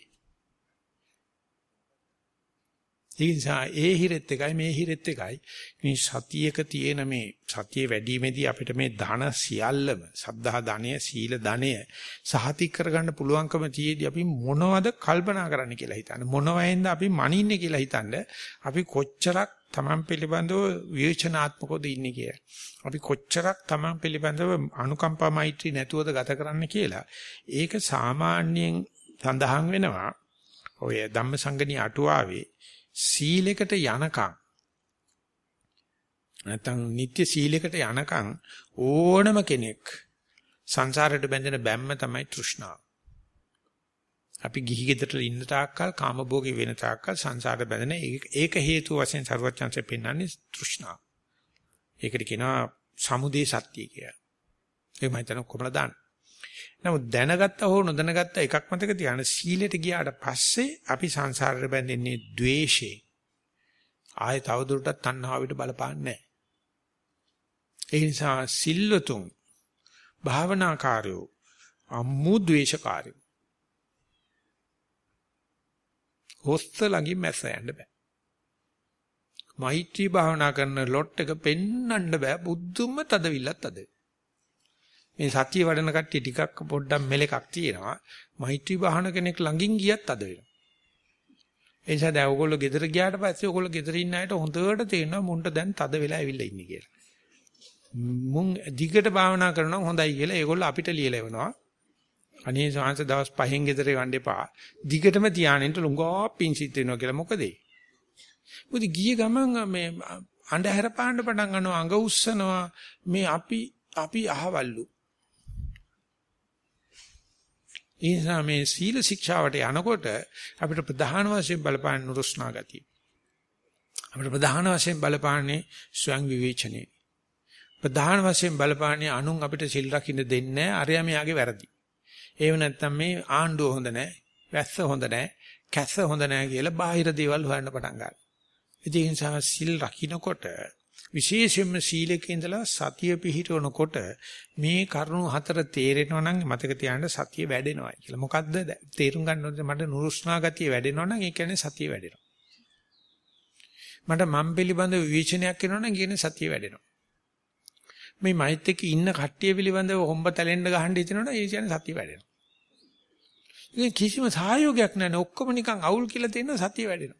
[SPEAKER 1] ඒ නිසා ඒ හිරෙත් එකයි මේ හිරෙත් එකයි මේ සතියක තියෙන මේ සතිය වැඩිමේදී අපිට මේ ධන සියල්ලම සද්ධා ධනය සීල ධනය සහතික කරගන්න පුළුවන්කම තියේදී අපි මොනවද කල්පනා කරන්න කියලා හිතන්න මොනවෙන්ද අපි මනින්නේ කියලා හිතන්න අපි කොච්චරක් Taman පිළිබඳව විවේචනාත්මකවද ඉන්නේ කියලා. අපි කොච්චරක් Taman පිළිබඳව අනුකම්පා මෛත්‍රී නැතුවද ගත කරන්න කියලා. ඒක සාමාන්‍යයෙන් සඳහන් වෙනවා. ඔය ධම්මසංගණී අටුවාවේ සීලයකට යනකම් නැත්නම් නිත්‍ය සීලයකට යනකම් ඕනම කෙනෙක් සංසාරයට බැඳෙන බැම්ම තමයි තෘෂ්ණාව. අපි ගිහි ගෙදරට ඉන්න තාක්කල් කාමභෝගී වෙන තාක්කල් සංසාරයට බැඳෙන ඒක හේතු වශයෙන් ਸਰවඥාන්සේ පෙන්වන්නේ තෘෂ්ණාව. ඒකට කියනවා සමුදේ සත්‍ය කියලා. ඒක මම හිතන කොමල දාන්න. නමුත් දැනගත්ත හෝ නොදැනගත්ත එකක් මතක තියාගන්න සීලයට ගියාට පස්සේ අපි සංසාරේ බැඳෙන්නේ द्वේෂේ. ආයෙ තවදුරටත් තණ්හාවට බලපාන්නේ නැහැ. ඒ නිසා සිල්වතුන් භාවනාකාරයෝ අම්මු द्वේෂකාරයෝ. හොස්ත ළඟින් මැස්ස යන්න බෑ. මෛත්‍රී භාවනා කරන ලොට් එක පෙන්වන්න බෑ. බුදුම තදවිල්ලත් තදවිල්ල. මේ සතිය වඩන කට්ටිය ටිකක් පොඩ්ඩක් මෙලෙකක් තියෙනවා. මෛත්‍රී භාවන කෙනෙක් ළඟින් ගියත් අද වෙනවා. ඒ නිසා දැන් ඔයගොල්ලෝ ගෙදර ගියාට පස්සේ ඔයගොල්ලෝ ගෙදර ඉන්න අයට හොඳට තේරෙනවා මුන්ට දැන් තද වෙලා ඇවිල්ලා ඉන්නේ කියලා. මුන් දිගට භාවනා කරනවා හොඳයි කියලා ඒගොල්ලෝ අපිට ලියලා එවනවා. අනේ සාංශ දවස් පහෙන් ගෙදර යන්න එපා. දිගටම තියානින්ට ලුංගා පිං සිත් වෙනවා කියලා මොකද ඒ? මොකද ගිය ගමන් මේ අඳුර පාන්න පටන් ගන්නවා අඟ උස්සනවා මේ අපි අපි අහවල්ලු ඒ නිසා මේ සීල ශික්ෂාවට යනකොට අපිට ප්‍රධාන වශයෙන් බලපාන නුරුස්නා ගතිය. අපිට ප්‍රධාන වශයෙන් බලපාන්නේ ස්වයං විවේචනේ. ප්‍රධාන වශයෙන් බලපාන්නේ අනුන් අපිට සිල් රකින්න දෙන්නේ නැහැ. අරයා මෙයාගේ වැරදි. ඒව නැත්තම් මේ ආණ්ඩුව හොඳ නැහැ. වැස්ස හොඳ නැහැ. කැස්ස හොඳ නැහැ කියලා බාහිර දේවල් හොයන්න පටන් ගන්නවා. ඒ නිසා සිල් රකින්නකොට විශේෂයෙන්ම සීලක ඉඳලා සතිය පිහිටවනකොට මේ කරුණු හතර තේරෙනවා නම් මතක තියාගන්න සතිය වැඩෙනවා කියලා. මොකද්ද තේරුම් ගන්න ඕනේ මට නුරුස්නා ගතිය වැඩෙනවා නම් ඒ කියන්නේ සතිය වැඩෙනවා. මට මම් පිළිබඳ විවේචනයක් කරනවා නම් කියන්නේ සතිය වැඩෙනවා. මේ මෛත් එක්ක ඉන්න කට්ටිය පිළිබඳව හොම්බ තැලෙන්න ගහන්න හිතනවනේ ඒ කියන්නේ සතිය වැඩෙනවා. ඉතින් කිසිම සහයෝගයක් නැහැ. ඔක්කොම නිකන් අවුල් කියලා තියෙන සතිය වැඩෙනවා.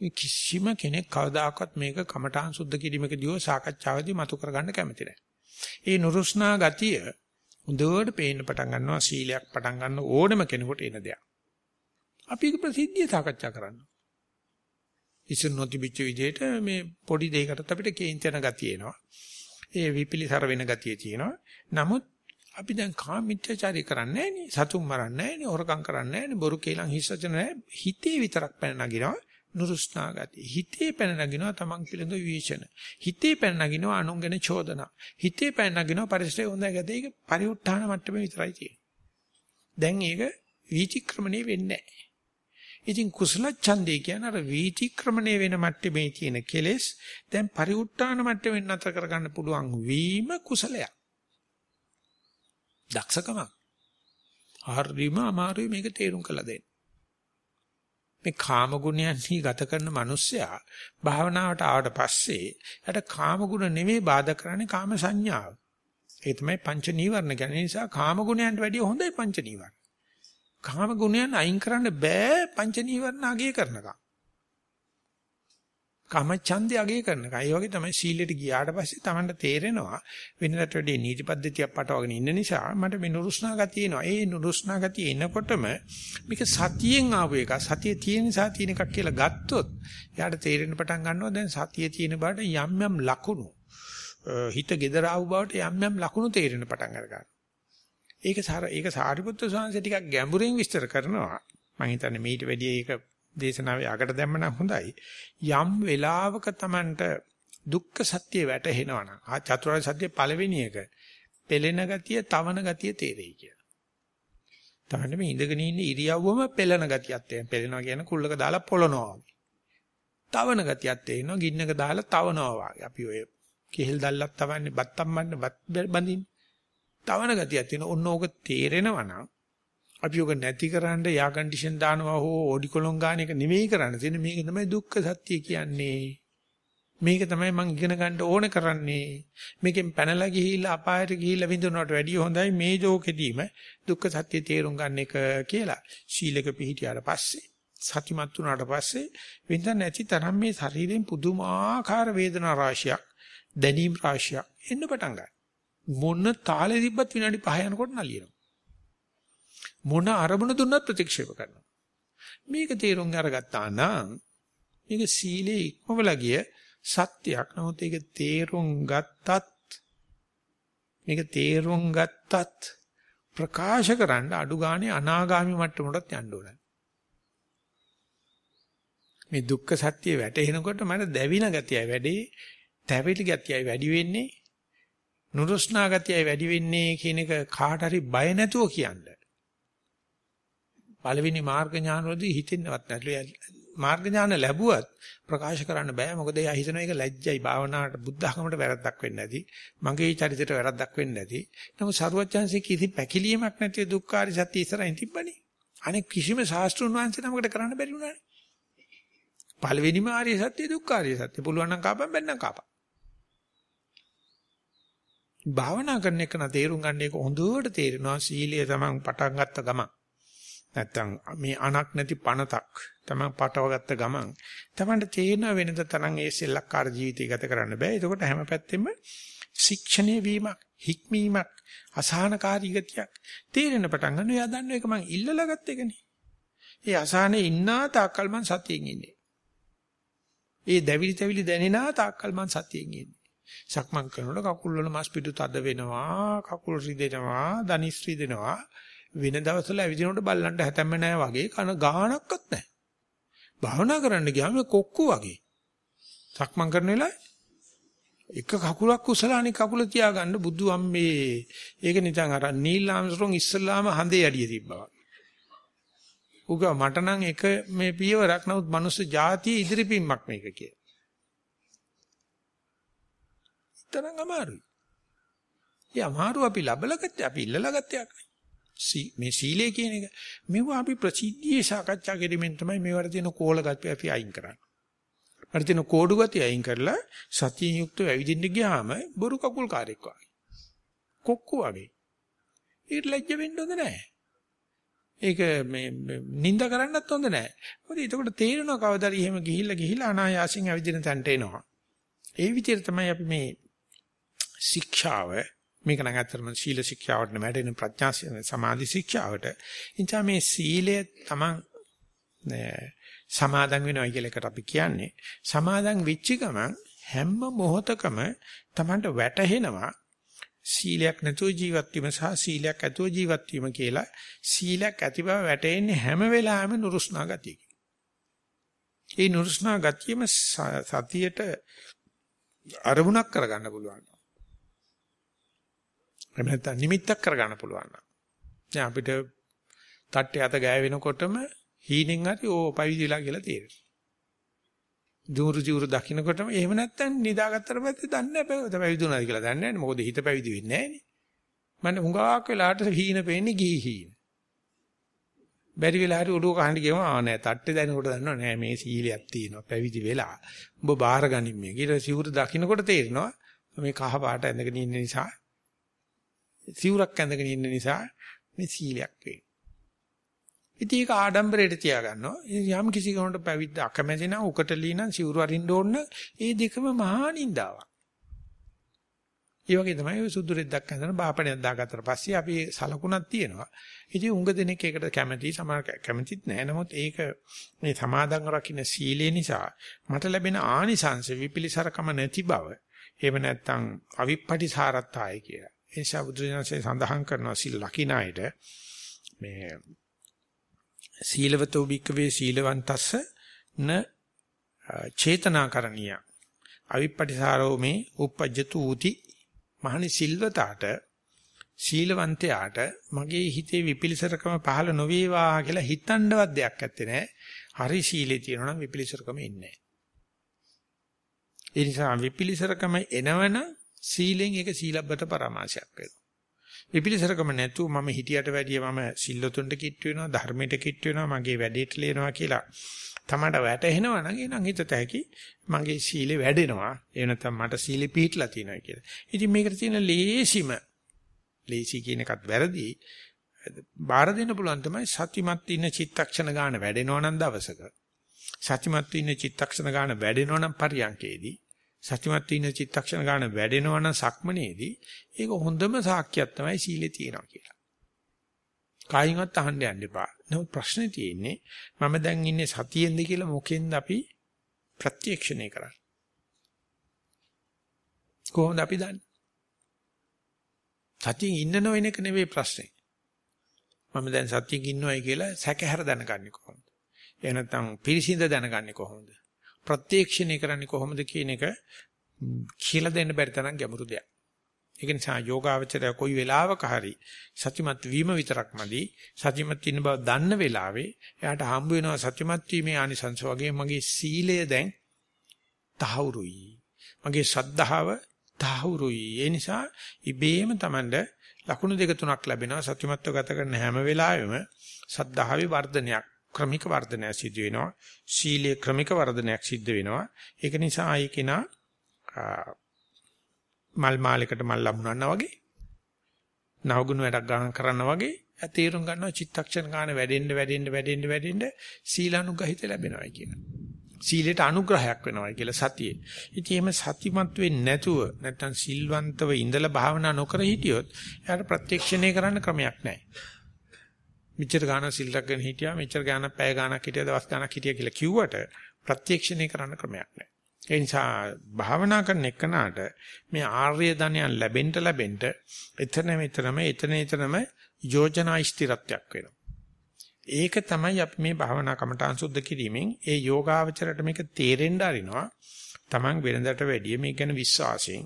[SPEAKER 1] මේ කිසිම කෙනෙක් කවදාකවත් මේක කමඨාන් සුද්ධ කිරීමකදීව සාකච්ඡාවේදී මතු කරගන්න කැමති නැහැ. ඒ නුරුස්නා ගතිය හොඳට පේන්න පටන් ගන්නවා සීලයක් පටන් ගන්න ඕනම කෙනෙකුට එන දෙයක්. අපි ඒක ප්‍රසිද්ධිය සාකච්ඡා කරන්න. ඉතින් නොතිබිච්ච විදිහට මේ පොඩි දෙයකටත් අපිට කේන්ති යන ගතිය එනවා. ඒ විපිලිසර වෙන ගතිය තියෙනවා. නමුත් අපි දැන් කාමීත්‍යචාරී කරන්නේ නැහැ නේ. සතුන් මරන්නේ නැහැ නේ. හොරකම් කරන්නේ නැහැ නේ. බොරු කේලම් හිස්සචන නැහැ. හිතේ විතරක් පැන නගිනවා. නුරුස්නා ගතිය. හිතේ පැන නගිනවා තමන් පිළිඳ විවේචන. හිතේ පැන නගිනවා අනුන් ගැන චෝදනා. හිතේ පැන නගිනවා පරිසරය හොඳයි ගැතේ. ඒක පරිඋත්ථාන මට්ටමේ විතරයි තියෙන්නේ. දැන් ඒක වීතික්‍රමණේ වෙන්නේ නැහැ. ඉතින් කුසල ඡන්දේ කියන අර වීතික්‍රමණය වෙන මට්ටමේ තියෙන කෙලෙස් දැන් පරිඋත්ථාන මට්ටමින් නැතර කරගන්න පුළුවන් වීම කුසලයක්. දක්ෂකමක්. හරිම අමාරුයි මේක තේරුම් කළ දෙන්න. මේ කාම ගුණයන්හි ගත කරන මිනිස්සයා භාවනාවට ආවට පස්සේ යට කාම ගුණ නෙමෙයි බාධා කරන්නේ කාම සංඥාව. ඒ තමයි පංච නීවරණ කියන්නේ නිසා කාම ගුණයන්ට වැඩිය හොඳයි පංච නීවරණ. කාම ගුණයන් අයින් කරන්න බෑ පංච නීවරණ අගය කරනකම්. කාමච්ඡන්දය අගය කරනකම්. ඒ වගේ තමයි සීලෙට ගියාට පස්සේ Tamanට තේරෙනවා වෙනකට වැඩි නීති පද්ධතියක් පටවගෙන ඉන්න නිසා මට මේ නුරුස්නා ගතිය එනවා. ඒ නුරුස්නා ගතිය එනකොටම මේක සතියෙන් ආපු එක. සතිය තියෙන නිසා තියෙන එකක් කියලා ගත්තොත් එයාට තේරෙන්න පටන් ගන්නවා දැන් සතිය තියෙන බාට යම් යම් ලකුණු හිත gedara ආව බවට යම් යම් ලකුණු තේරෙන්න පටන් අරගන්නවා. ඒක සාර ඒක සාරිපුත්‍ර ස්වාමීන් ටිකක් ගැඹුරින් විස්තර කරනවා. මම හිතන්නේ මීට වැඩිය ඒක දේශනාවේ අගට දැම්ම නම් හොඳයි. යම් වෙලාවක Tamanට දුක්ඛ සත්‍ය වැටහෙනවා නම් ආ චතුරාර්ය සත්‍ය පළවෙනි එක පෙළෙන ගතිය, තවන ගතිය තේරෙයි කියලා. තමයි මේ ඉඳගෙන ඉන්න ඉරියව්වම පෙළෙන ගතියක් තියෙනවා. පෙළෙනවා කියන කුල්ලක දාලා පොළනවා වගේ. තවන ගතියක් තියෙනවා. ගින්නක දාලා තවනවා වගේ. අපි ඔය කෙහෙල් දැල්ලක් තවන්නේ බත්තම් බන්න බත් බඳින්න. තවන ගතියක් තියෙන ඕන ඕක තේරෙනවා නම් අපි ඔක නැතිකරන්න යා කන්ඩිෂන් දානවා හෝ ඕඩි කොලොන් ගන්න එක නෙමෙයි කරන්න තියෙන්නේ මේක තමයි දුක්ඛ සත්‍ය කියන්නේ. මේක තමයි මං ඉගෙන ගන්න ඕන කරන්නේ. මේකෙන් පැනලා ගිහිල්ලා අපායට ගිහිල්ලා විඳිනවට වැඩිය හොඳයි මේ ජෝකෙදීම දුක්ඛ සත්‍ය තේරුම් ගන්න එක කියලා. ශීලක පිහිටියාට පස්සේ සතිමත් වුණාට පස්සේ විඳ නැති තරම් මේ ශරීරයෙන් පුදුමාකාර වේදනා රාශියක් දැනීම් රාශියක් එන්න පටන් ගන්නවා. මොන තාලෙ තිබ්බත් විනාඩි 5 යනකොට නලියනවා. මොන අරමුණ දුන්නත් ප්‍රතික්ෂේප කරනවා. මේක තේරුම් අරගත්තා නම් මේක සීලේ ඉක්මවලා ගිය සත්‍යයක්. නමුත් ඒක තේරුම් ගත්තත් මේක තේරුම් ගත්තත් ප්‍රකාශ කරන්න අඩු ගානේ අනාගාමි මට්ටමටත් යන්න ඕනේ. මේ දුක්ඛ සත්‍ය වැටහෙනකොට මට දැවින ගතියයි වැඩි, තැවිලි ගතියයි වැඩි වෙන්නේ, නුරුස්නා ගතියයි වැඩි වෙන්නේ කියන එක කාට හරි බය නැතුව කියන්න. පළවෙනි මාර්ග ඥානවලදී හිතෙන්නවත් නැතුව මාර්ග ඥාන ලැබුවත් ප්‍රකාශ කරන්න බෑ. මොකද එයා හිතන එක ලැජ්ජයි. භාවනාවට බුද්ධ ධර්මයට වැරද්දක් වෙන්නේ නැති. මගේ චරිතයට වැරද්දක් වෙන්නේ නැති. නමුත් සරුවච්චන්සේ කිසි පැකිලීමක් නැති දුක්ඛාරි සත්‍ය ඉස්සරහින් තිබ්බනේ. අනේ කිසිම ශාස්ත්‍රුන් වහන්සේ නමකට කරන්න බැරි වුණානේ. පළවෙනිම ආර්ය සත්‍ය දුක්ඛාරය සත්‍ය. පුළුවන් නම් කාපම් බැන්නම් කාපම් භාවනා කරන එක නා තේරුම් ගන්න එක හොඳට තේරෙනවා. සීලය තමයි පටන් ගත්ත ගමන්. නැත්තම් මේ අනක් නැති පණතක් තමන් පටවගත්ත ගමන් තමන්ට තේරෙන වෙනද තරම් ඒ සෙල්ලක්කාර ජීවිතය ගත කරන්න බෑ. එතකොට හැම පැත්තෙම ශික්ෂණය වීමක්, හික්මීමක්, අසහනකාරී ගතියක් තේරෙන පටන් ගන්නවා. එයා දන්නවා ඒක මං ඉල්ලලා ගත්ත එකනේ. ඒ අසහනේ ඉන්නා තාක්කල් මං සතියෙන් ඉන්නේ. ඒ දැවිලි තැවිලි දැනෙනා තාක්කල් මං සතියෙන් ඉන්නේ. සක්මන් කරනකොට කකුල් වල මස් පිටු තද වෙනවා, කකුල් රිදෙනවා, දනිස් රිදෙනවා. වෙන දවස්වල ඇවිදිනකොට බල්ලන්ට හැතැම්ම නැහැ වගේ කන ගානක්වත් නැහැ. භාවනා කරන්න ගියාම කොක්කු වගේ. සක්මන් කරන වෙලාවේ එක කකුලක් කුසල අනික කකුල තියාගන්න බුදු අම්මේ. ඒක නිකන් අර නීල් ආම්ස්ට්‍රෝං ඉස්සල්ලාම හඳේ යඩිය තිබ්බා. උග මට නම් එක මේ පියවරක් නමුත් මනුස්ස జాතිය ඉදිරිපින්මක් මේක කිය. තරංග අමාරුයි. ඒ අමාරු අපි ලබලා ගත්තේ අපි ඉල්ලලා ගත්තේ යකයි. මේ සීලය කියන එක මෙව අපි ප්‍රසිද්ධියේ සාකච්ඡා කිරීමෙන් තමයි මේවට තියෙන කෝල ගතිය අපි අයින් කරන්නේ. අර තියෙන කෝඩු ගතිය අයින් කරලා සතියෙන් යුක්තව ඇවිදින්න ගියාම බොරු කකුල් කාර්යයක් වගේ. කොක්කු වගේ. ඒක ලැජ්ජ වෙන්න හොඳ නැහැ. ඒක මේ නිඳ කරන්නත් හොඳ නැහැ. මොකද එතකොට තේරෙනවා කවදාද එහෙම ගිහිල්ලා ගිහිල්ලා අනායාසින් ඇවිදින තැනට එනවා. ඒ විදිහට තමයි අපි මේ ශික්ෂාව මේක නම් ඇත්තටම සීල ශික්ෂාවට වැඩෙන ප්‍රඥා සමාධි ශික්ෂාවට. එනිසා මේ සීලය තමන් සමාදන් වෙනවා කියලා එකට අපි කියන්නේ. සමාදන් වෙච්ච ගමන් හැම මොහොතකම තමන්ට වැටහෙනවා සීලයක් නැතුව ජීවත් වීම සහ සීලයක් ඇතුව ජීවත් වීම කියලා සීලයක් ඇති බව වැටෙන්නේ හැම වෙලාවෙම නුරුස්නා ගතියක. ඒ නුරුස්නා ගතියම සතියට අරමුණක් කරගන්න පුළුවන්. එහෙම නැත්නම් නිමිත්තක් කරගන්න පුළුවන් නම්. දැන් අපිට තට්ටේ අත ගෑ වෙනකොටම හීනෙන් හරි ඕ පවිදිලා කියලා තේරෙනවා. දුරු දුරු දකින්නකොටම එහෙම නැත්නම් නිදාගත්තට පස්සේ දන්නේ නැහැ පැවිදුණාද කියලා දන්නේ නැහැ. මොකද හිත පැවිදි වෙන්නේ නැහැ නේ. මම හුඟක් වෙලාට හීන පෙන්නේ ගිහි හීන. බැරි වෙලා හරි ඔළුව කහන්න ගියම ආ නෑ තට්ටේ දැනනකොට දන්නව නෑ මේ සීලයක් තියෙනවා පැවිදි වෙලා. උඹ බාහිර ගනින් මේ. ඊට සිවුරු දකින්නකොට තේරෙනවා මේ කහ පාට ඇඳගෙන ඉන්න නිසා සිවුරක් ඇඳගෙන ඉන්න නිසා මේ සීලයක් වේ. ඉතින් ඒක ආඩම්බරයට තියාගන්නවා. යම් කිසි කෙනෙකුට පැවිද්ද අකමැති නම් උකටලී නම් සිවුරු අරින්න ඕන ඒ දෙකම මහා නින්දාවක්. ඒ වගේ තමයි සුදු රෙද්දක් ඇඳන බාපණයක් දාගත්තට පස්සේ අපි සලකුණක් තියෙනවා. ඉතින් උඟ දෙනෙක් ඒකට කැමති සමහර කැමතිත් නැහැ. නමුත් ඒක මේ සමාදන් රකින්න සීලේ නිසා මට ලැබෙන ආනිසංශ විපිලිසරකම නැති බව. එහෙම නැත්නම් අවිප්පටිසාරත්තාය කියලා. ඒ නිසා බුදුරජාණන්සේ සඳහන් කරනවා සීල ලකින අයට මේ සීලවතෝ භික්කවේ සීලවන්තස්ස න චේතනාකරණීය. අවිපටිසාරෝ මේ uppajjatu uti මහනි සිල්වතාට සීලවන්තයාට මගේ හිතේ විපිලිසරකම පහළ නොවේවා කියලා හිතන්නවත් දෙයක් නැත්තේ නෑ. හරි සීලේ තියෙනවා නම් විපිලිසරකම ඉන්නේ ඒ නිසා විපිලිසරකම එනවන සීලෙන් ඒක සීලබ්බත පරමාශයක් වෙනවා. විපිලිසරකම නැතුව මම හිටියට වැඩිය මම සිල්ලොතුන්ට කිට්ටු වෙනවා ධර්මයට කිට්ටු වෙනවා මගේ වැඩේට ලේනවා කියලා තමට වැටහෙනවා නම් එනං හිතත හැකි මගේ සීලේ වැඩෙනවා ඒ නැත්නම් මට සීලේ පිහිටලා තියෙනවා කියලා. ඉතින් මේකට තියෙන ලේසිම ලේසි කියන එකත් වැරදි. බාර දෙන්න පුළුවන් තමයි සතිමත් ඉන්න චිත්තක්ෂණ ගන්න වැඩෙනවා නම් දවසක. සතිමත් ඉන්න චිත්තක්ෂණ ගන්න වැඩෙනවා නම් පරියන්කේදී. සතිමත් ඉන්න චිත්තක්ෂණ ගන්න වැඩෙනවා නම් සක්මනේදී ඒක හොඳම සාක්ෂියක් තමයි සීලේ තියෙනවා කියලා. කායින්වත් අහන්න යන්න එපා. නමුත් ප්‍රශ්නේ තියෙන්නේ මම දැන් ඉන්නේ සතියෙන්ද කියලා මොකෙන්ද අපි ප්‍රත්‍යක්ෂණය කරන්නේ? කොහොමද අපි දන්නේ? සතියෙන් ඉන්න නොවන එක නෙවෙයි ප්‍රශ්නේ. මම දැන් සතියෙන් ඉන්නවයි කියලා සැකහැර දැනගන්නේ කොහොමද? එහෙ නැත්නම් පිරිසිඳ දැනගන්නේ කොහොමද? ප්‍රත්‍යක්ෂණය කරන්නේ කොහොමද කියන එක කියලා දෙන්න බැරි තරම් ගැඹුරු දෙයක්. ඒක නිසා යෝගාවචරය කොයි වෙලාවක හරි සත්‍යමත් වීම විතරක්මදි සත්‍යමත් ඉන්න බව දන්න වෙලාවේ එයාට හම්බ වෙනවා සත්‍යමත් වීමේ ආනිසංස වගේ මගේ සීලය දැන් තහවුරුයි. මගේ ශ්‍රද්ධාව තහවුරුයි. ඒ නිසා ඉබේම Tamand ලකුණු දෙක තුනක් ලැබෙනවා සත්‍යමත්ව ගත කරන හැම වෙලාවෙම සද්ධාවේ වර්ධනයක් ක්‍රමික වර්ධනයක් සිදු වෙනවා. සීලයේ ක්‍රමික වර්ධනයක් සිද්ධ වෙනවා. ඒක නිසා ආයකිනා මල් මාලයකට මල් ලැබුණා වගේ නවගුණ වැඩක් ගන්න කරනවා වගේ තීරුම් ගන්නවා චිත්තක්ෂණ ගන්න වැඩෙන්න වැඩෙන්න වැඩෙන්න වැඩෙන්න සීලානුගහිත ලැබෙනවා කියන. සීලයට අනුග්‍රහයක් වෙනවා කියලා සතියේ. ඉතින් එහෙම සතිමත් වෙන්නේ නැතුව නැත්තම් සිල්වන්තව ඉඳලා භාවනා නොකර හිටියොත් එයාට ප්‍රත්‍යක්ෂණය කරන්න ක්‍රමයක් නැහැ. මෙච්චර ගාන සිල් රැකගෙන හිටියා මෙච්චර ගාන පැය ගානක් හිටියා දවස් ගානක් හිටියා කියලා කිව්වට ප්‍රත්‍යක්ෂණය කරන්න ක්‍රමයක් නැහැ. ඒ නිසා භාවනා කරන එකනට මේ ආර්ය ධනයන් ලැබෙන්න ලැබෙන්න එතන මෙතනම එතන එතනම යෝජනා ස්ථිරත්වයක් වෙනවා. ඒක තමයි අපි මේ භාවනා කමඨාන් සුද්ධ කිරීමෙන් ඒ යෝගාවචරයට මේක තේරෙන්න අරිනවා. Taman වෙනදට වැඩිය මේ ගැන විශ්වාසයෙන්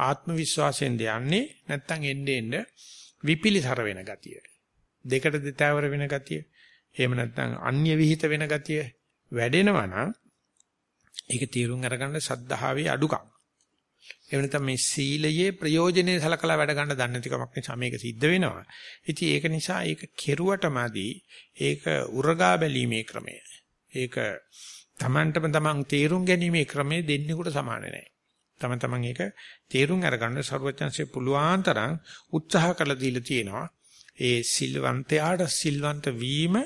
[SPEAKER 1] ආත්ම විශ්වාසයෙන් දයන්නේ නැත්තම් එන්නේ එන්නේ විපිලිසර වෙන ගතිය. දෙකට දෙතෑවර වෙන ගතිය. එහෙම නැත්නම් අන්‍ය විහිිත වෙන ගතිය වැඩෙනවා නම් ඒක තීරුම් අරගන්න සද්ධාවේ අඩුකම්. එහෙම නැත්නම් මේ සීලයේ ප්‍රයෝජනේ සලකලා වැඩ ගන්න දන්නේ නැතිකමක් නිසා මේක සිද්ධ වෙනවා. ඉතින් ඒක නිසා ඒක කෙරුවටමදී ඒක උරගා බැලීමේ ක්‍රමය. ඒක Tamanටම Taman තීරුම් ගැනීමේ ක්‍රමය දෙන්නෙකුට සමාන නැහැ. තම තමන් ඒක තීරුම් අරගන්න ਸਰවඥන්සේ පුළුවන් තරම් උත්සාහ කළ දීලා තියෙනවා. ඒ සිල්වන්තයාට සිල්වන්ත වීම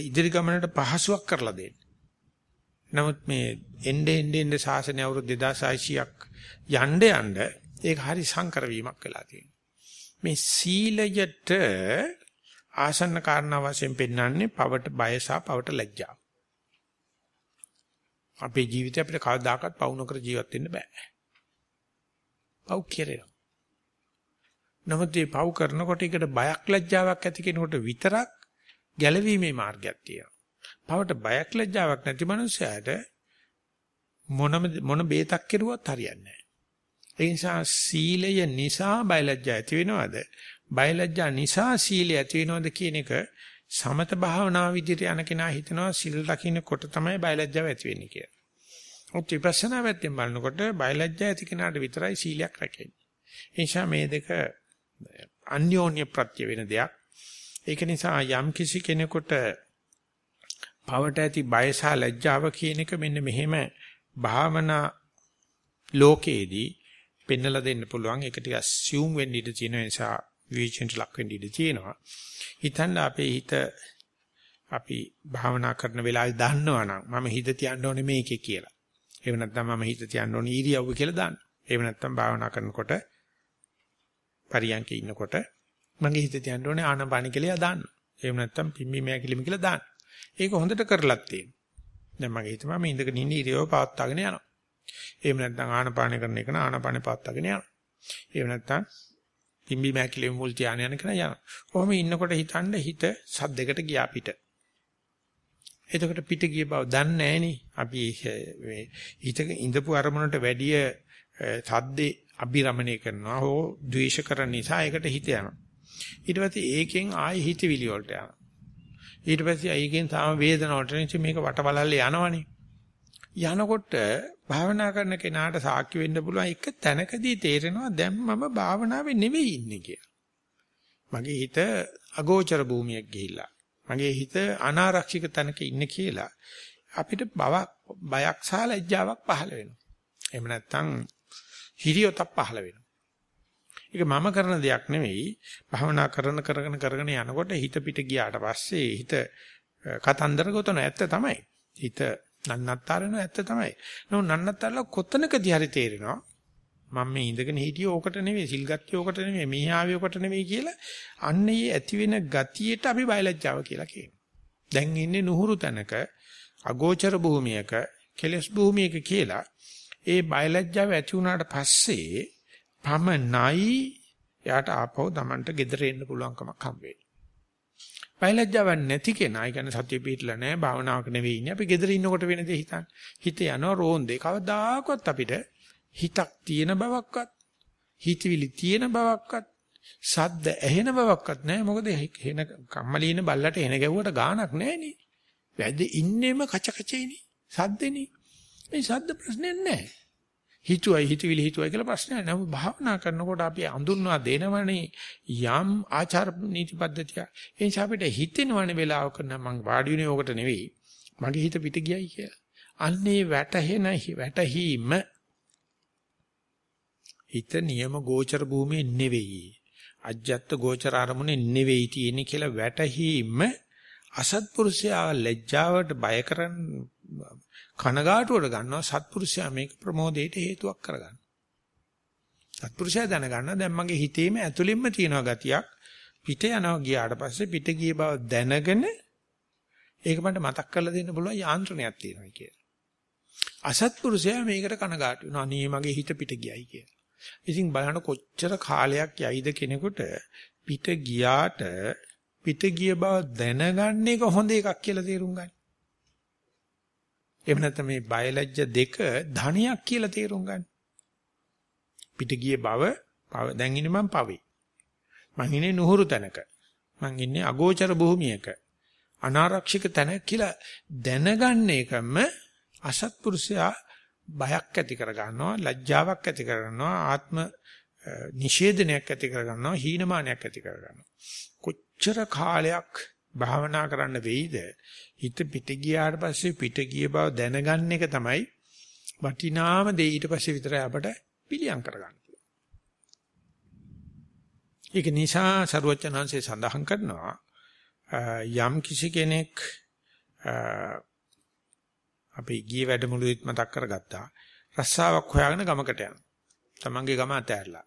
[SPEAKER 1] ඉදිරි ගමනට පහසුවක් කරලා දෙන්න. නමුත් මේ එnde ende ende ශාසනය අවුරුදු 2600ක් යන්න යන්න ඒක හරි සංකර වීමක් වෙලා තියෙනවා. මේ සීලයට ආසන්න කාරණා වශයෙන් පෙන්වන්නේ පවට බය සහ පවට ලැජ්ජාව. අපේ ජීවිතේ අපිට කවදාකවත් පවු නොකර ජීවත් වෙන්න බෑ. පව් කෙරෙනවා. නමුත් මේ පව් කරනකොට ඒකට බයක් ලැජ්ජාවක් ඇති කෙනෙකුට විතරක් ගැලවීමේ මාර්ගයක් තියෙනවා. පවට බයක් ලැජ්ජාවක් නැති මනුස්සයාට මොනම මොන බේතක් කෙරුවත් හරියන්නේ නැහැ. ඒ නිසා සීලය නිසා බයලජ්ජා ඇති වෙනවද? බයලජ්ජා නිසා සීලය ඇති වෙනවද කියන එක සමත භාවනා විදිහට යන කෙනා හිතනවා සිල් රකින්නකොට තමයි බයලජ්ජාව ඇති වෙන්නේ කියලා. ඔත් විපස්සනා පැත්තෙන් බලනකොට බයලජ්ජා ඇති කෙනාට විතරයි සීලයක් රැකෙන්නේ. ඒ නිසා මේ දෙක අන්‍යෝන්‍ය ප්‍රත්‍ය වෙන දෙයක්. ඒක නිසා යම් කිසි කෙනෙකුට පවට ඇති බය සහ ලැජ්ජාව කියන එක මෙන්න මෙහෙම භාවනා ලෝකේදී පෙන්නලා දෙන්න පුළුවන්. ඒක ටිකක් assume වෙන්න ඉඩ තියෙන නිසා විචෙන්ට ලක් වෙන්න ඉඩ තියෙනවා. හිතන්න අපේ හිත අපි භාවනා කරන වෙලාවේ දන්නවනම් මම හිත තියන්න ඕනේ මේකේ කියලා. එහෙම නැත්නම් මම හිත තියන්න ඕනේ ඊරියව්ව කියලා දාන්න. එහෙම නැත්නම් භාවනා කරනකොට පරියන්කේ ඉන්නකොට මගේ හිත තියන්න ඕනේ ආනපාන කියලා දාන්න. එහෙම නැත්නම් පිම්බි මෑකිලිම කියලා දාන්න. ඒක හොඳට කරලත් තියෙනවා. දැන් මගේ හිතම මම ඉඳගෙන ඉන්න ඉරියව පවත්වාගෙන යනවා. එහෙම නැත්නම් ආනපාන කරන එක ආනපාන පවත්වාගෙන යනවා. එහෙම නැත්නම් පිම්බි මෑකිලිම මුල් ධානය යන කෙනා යනවා. කොහොම ඉන්නකොට හිතන්න හිත සද්දයකට ගියා පිට. එතකොට පිට ගිය බව දන්නේ නැහෙනි. අපි මේ හිතක ඉඳපු අරමුණට වැඩිය සද්දේ අභිරමණය කරනවා හෝ ද්වේෂ කරන නිසා ඒකට හිත යනවා. ඊට පස්සේ ඒකෙන් ආයෙ හිතවිලි වලට යනවා. ඊට පස්සේ ඒකෙන් තාම වේදනාවට නෙච්ච මේක වටබලල්ලේ යනවනේ. යනකොට භාවනා කරන කෙනාට සාක්ෂි වෙන්න පුළුවන් එක තැනකදී තේරෙනවා දැන් මම භාවනාවේ නෙවෙයි ඉන්නේ කියලා. මගේ හිත අගෝචර භූමියක් ගිහිල්ලා. මගේ හිත අනාරක්ෂිත තැනක ඉන්නේ කියලා අපිට බවක් බයක් සහ ලැජ්ජාවක් පහළ වෙනවා. එහෙම නැත්නම් හිරියොතක් පහළ වෙනවා. ඒක මම කරන දෙයක් නෙවෙයි. භාවනා කරන කරගෙන කරගෙන යනකොට හිත පිට ගියාට පස්සේ හිත කතන්දර ගොතන ඇත්ත තමයි. හිත නන්නත්තරන ඇත්ත තමයි. නෝ නන්නත්තරල කොතනකදී හරි තේරෙනවා. මම මේ ඉඳගෙන හිටියේ ඕකට නෙවෙයි, සිල් ගත්තේ ඕකට නෙවෙයි, මේ ආවේ ඕකට නෙවෙයි කියලා අන්න ඒ ඇති වෙන ගතියට අපි බයලජ්ජාව කියලා කියනවා. දැන් ඉන්නේ නුහුරු තැනක, අගෝචර භූමියක, කෙලස් භූමියක කියලා ඒ බයලජ්ජාව ඇති වුණාට පස්සේ පමණයි යාට ආපහු Tamanට gedere එන්න පුළුවන්කමක් හම්බ වෙන්නේ. බයලජ්ජාවක් නැති කෙනා, ඒ කියන්නේ සතිය පිටලා නැහැ, භාවනාවක නෙවෙයි ඉන්නේ. අපි gedere ඉන්නකොට වෙන දේ හිතන්නේ. හිත යනවා රෝන්දේ. කවදාකවත් අපිට හිතක් තියෙන බවක්වත්, හිතවිලි තියෙන බවක්වත්, සද්ද ඇහෙන බවක්වත් නැහැ. මොකද එන කම්මලින බල්ලට එන ගැව්වට ගාණක් නැහනේ. වැද්ද ඉන්නේම කච කචේනේ. සද්දෙනේ. මේ සද්ද ප්‍රශ්නයක් නැහැ. හිතුවයි හිතවිලි හිතුවයි කියලා ප්‍රශ්නයක් නෑ. භාවනා කරනකොට අපි අඳුන්වා දෙනවනේ යම් ආචාර නීති පද්ධතිය. ඒ නිසා අපිට හිතෙනවනේ වෙලාවක නම් මං වාඩි වෙන්නේ ඕකට නෙවෙයි. මගේ හිත පිට ගියයි කියලා. අන්නේ වැටහෙන වැටහීම හිත නියම ගෝචර භූමියේ නෙවෙයි. අජ්ජත් ගෝචර අරමුණේ නෙවෙයි තියෙන්නේ කියලා වැටහීම අසත්පුරුෂයා ලැජ්ජාවට බය කරන් කනගාටුවට ගන්නවා සත්පුරුෂයා මේක ප්‍රමෝදයට හේතුවක් කරගන්න. සත්පුරුෂයා දැනගන්න දැන් මගේ හිතේම ඇතුළෙන්ම තියෙන ගතියක් පිට යනවා ගියාට පස්සේ පිට ගිය බව දැනගෙන ඒක මට මතක් කරලා දෙන්න පුළුවන් යාන්ත්‍රණයක් තියෙනවා කියලා. අසත්පුරුෂයා මේකට කනගාටු වෙනවා. අනේ මගේ හිත පිට ගියයි කියලා. ඉතින් බලන්න කොච්චර කාලයක් යයිද කෙනෙකුට පිට ගියාට පිට ගිය බව දැනගන්න එක හොඳ එකක් කියලා තේරුම් ගන්න. එහෙම නැත්නම් මේ බයලජ්‍ය දෙක ධනියක් කියලා තේරුම් ගන්න. පිට ගිය බව දැන් ඉන්නේ මම පවේ. මං ඉන්නේ නුහුරු තැනක. මං ඉන්නේ අගෝචර භූමියක. අනාරක්ෂිත තැනක කියලා දැනගන්න එකම අසත්පුරුෂයා බයක් ඇති කර ගන්නවා, ලැජ්ජාවක් ඇති කර ගන්නවා, ආත්ම නිෂේධනයක් ඇති කර ගන්නවා, හීනමානයක් ඇති කර ගන්නවා. කොච්චර කාලයක් භාවනා කරන්න වෙයිද හිත පිට ගියාට පස්සේ පිට ගිය බව දැනගන්න එක තමයි වටිනාම දේ ඊට පස්සේ විතරයි අපට පිළියම් කරගන්න. ඒක නිසා සරුවචනංශේ සඳහන් කරනවා යම් කිසි කෙනෙක් අපි ගිය වැඩමුළුවෙත් මතක් කරගත්තා රස්සාවක් හොයාගෙන ගමකට යනවා. තමන්ගේ ගම අතෑරලා.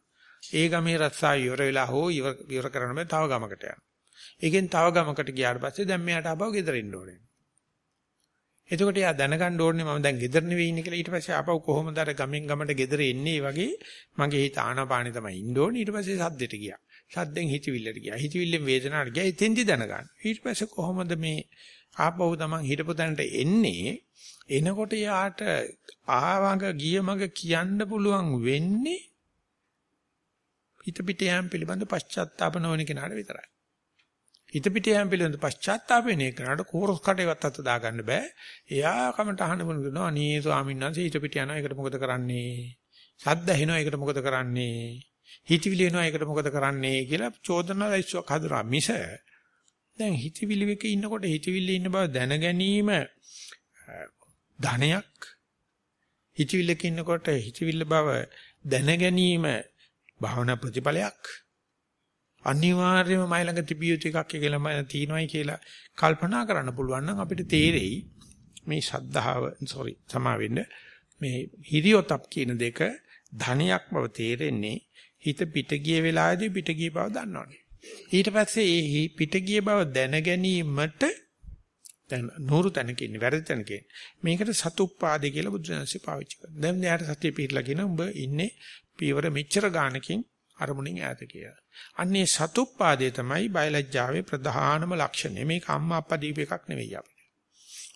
[SPEAKER 1] ඒ ගමේ රස්සාව ඉවර වෙලා හෝ ඉවර කරන්න බෑ තව ගමකට යනවා. ඒකෙන් තව ගමකට ගියාට පස්සේ දැන් මෙයාට ආපහු ගෙදර ඉන්න ඕනේ. එතකොට එයා දැනගන්න ඕනේ මම දැන් ගෙදර නෙවෙයි ඉන්නේ කියලා ඊට පස්සේ ආපහු කොහොමද අර ගමෙන් ගමට ගෙදර එන්නේ වගේ මගේ හිත ආනාපානෙ තමයි ඉන්න ඕනේ ඊට පස්සේ සද්දෙට ගියා. සද්දෙන් හිතවිල්ලට ගියා. හිතවිල්ලෙන් වේදනාවට ගියා. එතෙන්දි දැනගන්න. ඊට පස්සේ කොහොමද මේ ආපහු තමන් හිටපු තැනට එන්නේ? එනකොට යාට ආවඟ ගිය මග කියන්න පුළුවන් වෙන්නේ හිත පිට යෑම පිළිබඳ පශ්චාත්තාප නොවන කෙනාට විතරයි. හිත පිට යෑම පිළිබඳ පශ්චාත්තාප වෙන එකනට කෝරස් කටේවත් අත දාගන්න බෑ. එයා කමට අහන්න බුණු කරනවා අනේ ස්වාමීන් වහන්සේ හිත පිට යනවා ඒකට මොකද කරන්නේ? සද්ද ඇහෙනවා ඒකට මොකද කරන්නේ? හිතවිලි එනවා ඒකට මොකද කරන්නේ කියලා චෝදනා ලයිස්ට්ුවක් හදනවා මිස දැන් හිතවිලි එක ඉන්නකොට හිතවිලි ඉන්න බව දැන ගැනීම ධනයක් හිතවිල්ලක ඉන්නකොට හිතවිල්ල බව දැන ගැනීම භාවනා ප්‍රතිඵලයක් අනිවාර්යයෙන්ම මයි ළඟ තිබිය යුතු එකක් කියලා මම තියෙනවයි කියලා කල්පනා කරන්න පුළුවන් නම් අපිට තේරෙයි මේ ශද්ධාව sorry සමා වෙන්න. මේ හිරියොතප් කියන දෙක ධනයක් බව තේරෙන්නේ හිත පිට ගිය වෙලාවේදී පිට ගිය බව දන්නවනේ ඊට පස්සේ ඒ පිට ගිය බව දැන ගැනීමට දැන් නూరు තැනක ඉන්නේ වැරදි තැනක මේකට සතුප්පාදේ කියලා බුදුරජාණන්සේ පාවිච්චි කරනවා. දැන් එයාට සතිය පිටලා කියන උඹ ඉන්නේ පීවර මෙච්චර ගානකින් අරමුණෙන් ඈත කියලා. අන්නේ සතුප්පාදේ තමයි බයලජ්ජාවේ ප්‍රධානම ලක්ෂණය. මේක අම්මා අප්පා දීප එකක් නෙවෙයි අපිට.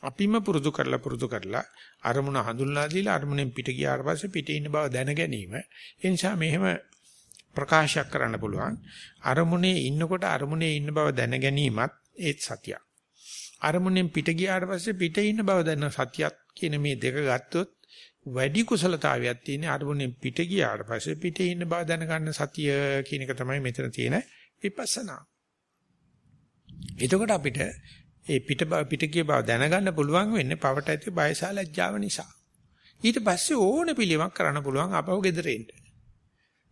[SPEAKER 1] අපිම පුරුදු කරලා පුරුදු කරලා අරමුණ හඳුන්ලා දීලා අරමුණෙන් පිට ගියාට පස්සේ පිටේ ඉන්න බව දැන ගැනීම. ඒ නිසා මෙහෙම ප්‍රකාශයක් කරන්න පුළුවන්. අරමුණේ ඉන්නකොට අරමුණේ ඉන්න බව දැන ගැනීමත් ඒත් සතියක්. අරමුණෙන් පිට ගියාට පස්සේ පිට ඉන්න බව දැන සතියක් කියන මේ දෙක ගත්තොත් වැඩි කුසලතාවයක් තියෙන අරමුණෙන් පිට ගියාට පස්සේ පිට ඉන්න බව දැනගන්න සතිය කියන එක තමයි මෙතන තියෙන විපස්සනා. එතකොට අපිට ඒ පිට පිට ගිය බව දැනගන්න පුළුවන් වෙන්නේ පවට ඇති බයසා ලැජ්ජාව නිසා. ඊට පස්සේ ඕන පිළිවෙමක් කරන්න පුළුවන් අපව ගෙදර එන්න.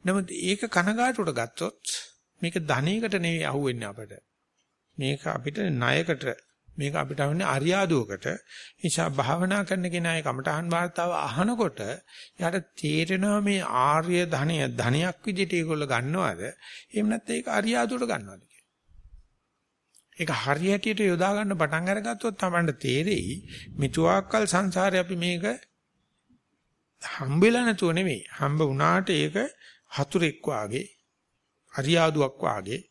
[SPEAKER 1] නමුත් ඒක කනගාටුවට ගත්තොත් මේක ධනයකට නෙවෙයි අහුවෙන්නේ අපට. මේක අපිට ණයකට මේක අපිට වන්නේ අරියාදුවකට. නිසා භාවනා කරන කෙනාගේ කමඨහන් වාර්තාව අහනකොට යාට තේරෙනවා මේ ආර්ය ධනය ධනයක් විදිහට ඒගොල්ලෝ ගන්නවද? එහෙම නැත්නම් ඒක අරියාදුවට ගන්නවද ඒක හරියටියට යොදා ගන්න පටන් අරගත්තොත් තමයි තේරෙයි මිතුආකල් සංසාරේ අපි මේක හම්බෙලා නැතුව නෙමෙයි. හම්බ වුණාට ඒක හතුරෙක් වාගේ අරියාදුවක් වාගේ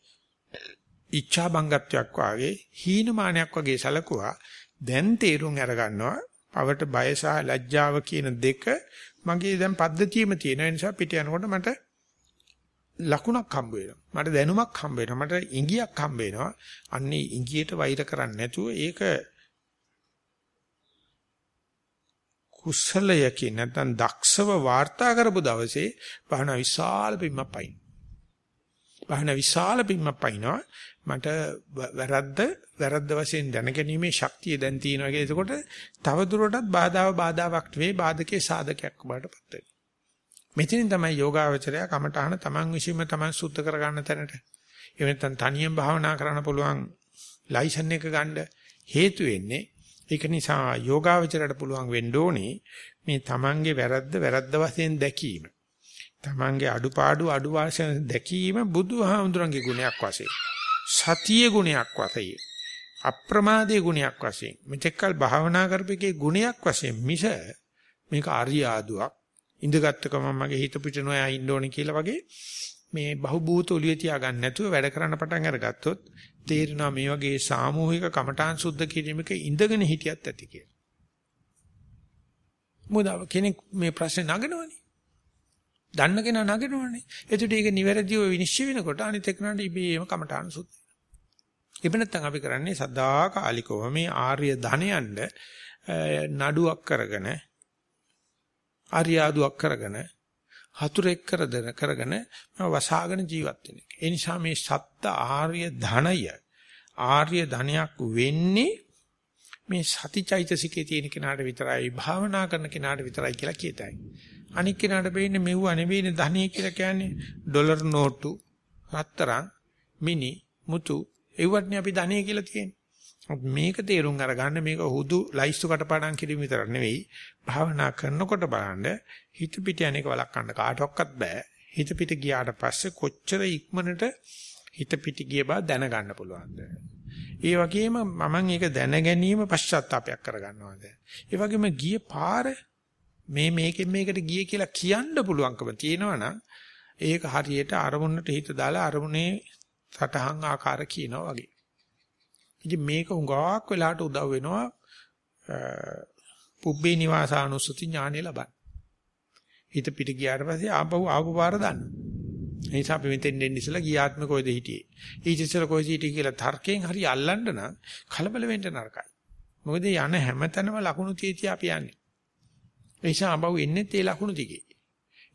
[SPEAKER 1] ඉච්ඡා බංගත්වයක් වාගේ හීනමානයක් වගේ සැලකුවා. දැන් තේරුම් අරගන්නවා පවට බය සහ ලැජ්ජාව කියන දෙක මගේ දැන් පද්ධතියෙම තියෙන නිසා පිට යනකොට මට ලකුණක් හම්බ වෙනවා. මට දැනුමක් හම්බ වෙනවා. මට ඉඟියක් හම්බ වෙනවා. අන්නේ ඉඟියට වෛර කරන්නේ නැතුව ඒක කුසලයකින් නැත්නම් දක්ෂව වාර්තා කරපු දවසේ බහන විශාල පිම්මක් පයින්. බහන විශාල පිම්මක් පයින්නවා. මට වැරද්ද වැරද්ද වශයෙන් දැනගැනීමේ ශක්තිය දැන් තියෙනවා කියලා. එතකොට තව දුරටත් බාධාව බාධාවක් නෙවෙයි බාධකේ සාධකයක් බාටපත් වෙනවා. මෙතනින් තමයි යෝගාවචරය කමඨහන තමන් විශ්ීම තමන් සුද්ධ කරගන්න තැනට. එහෙම නැත්නම් තනියෙන් භාවනා කරන්න පුළුවන් ලයිසන් එක ගන්න හේතු වෙන්නේ ඒක නිසා යෝගාවචරයට පුළුවන් වෙන්න ඕනේ මේ තමන්ගේ වැරද්ද වැරද්ද වශයෙන් දැකීම. තමන්ගේ අඩුපාඩු අඩු වශයෙන් දැකීම බුදුහාමුදුරන්ගේ ගුණයක් වශයෙන්. සතිය ගුණයක් වශයෙන්. අප්‍රමාදයේ ගුණයක් වශයෙන්. මෙතෙක්කල් භාවනා කරපේකේ ගුණයක් වශයෙන් මිස මේක ආර්යාදුවක් ඉඳගත්ත ගමන් මගේ හිත පිට නොයා ඉන්න ඕනේ කියලා වගේ මේ බහුබූත ඔලිය තියාගන්න නැතුව වැඩ කරන්න පටන් අරගත්තොත් තේරෙනවා මේ වගේ සාමූහික කමඨාන් සුද්ධ කිරීමක ඉඳගෙන හිටියත් ඇති කියලා. මොකද කෙනෙක් මේ ප්‍රශ්නේ නගනවනේ. දන්න කෙනා නගනවනේ. එතකොට ඒක නිවැරදිව විනිශ්චය වෙනකොට අනිත් එක්කනට ඉබේම කමඨාන් සුද්ධ වෙනවා. ඉබ නැත්තම් අපි කරන්නේ සදා කාලිකව මේ ආර්ය ධනයන්ද නඩුවක් කරගෙන ආර්යාදුවක් කරගෙන හතුරෙක් කරදෙන කරගෙන වසාගෙන ජීවත් වෙන එක. ඒ නිසා මේ සත්ත ආර්ය ධනය ආර්ය ධනයක් වෙන්නේ මේ සතිචෛතසිකේ තියෙන කෙනාට විතරයි භාවනා කරන කෙනාට විතරයි කියලා කියතයි. අනික් කෙනාට බෙන්නේ මෙව්ව නෙවෙයිනේ ධනෙ කියලා කියන්නේ. ඩොලර් නෝටු රත්තරන් මිනි මුතු. ඒවත්නේ අපි ධනෙ කියලා තියෙන්නේ. මේක තේරුම් අරගන්න මේක හුදු ලයිස්තු කටපාඩම් කිරීම විතර නෙවෙයි. භාවනා කරනකොට බලන්න හිත පිට යන්නේක වළක්වන්න කාටවත් බෑ. හිත පිට ගියාට පස්සේ කොච්චර ඉක්මනට හිත පිට ගිය බව දැනගන්න පුළුවන්ද? ඒ වගේම මමන් ඒක දැන ගැනීම පශ්චාත්තාවයක් කරගන්නවාද? ඒ වගේම ගිය පාර මේ මේකෙන් මේකට ගියේ කියලා කියන්න පුළුවන්කම තියෙනවනම් ඒක හරියට අරමුණට හිත දාලා අරමුණේ සටහන් ආකාර කියනවා වගේ ඉතින් මේක හුඟක් වෙලාට උදව් වෙනවා පුබ්බේ නිවාසානුස්සති ඥානෙ ලබන්න. හිත පිට ගියාට පස්සේ ආපහු ආපු පාර දන්න. ඒ නිසා අපි මෙතෙන් දෙන්න ඉස්සලා ගියාත්ම කොයිද හිටියේ. ඊට ඉස්සලා කොයිද හිටියේ කියලා තර්කයෙන් හරි අල්ලන්න නම් කලබල වෙන්න නරකයි. මොකද යන හැමතැනම ලකුණු තියතිය අපි යන්නේ. ඒ නිසා ආපහු එන්නේ තේ ලකුණු දිගේ.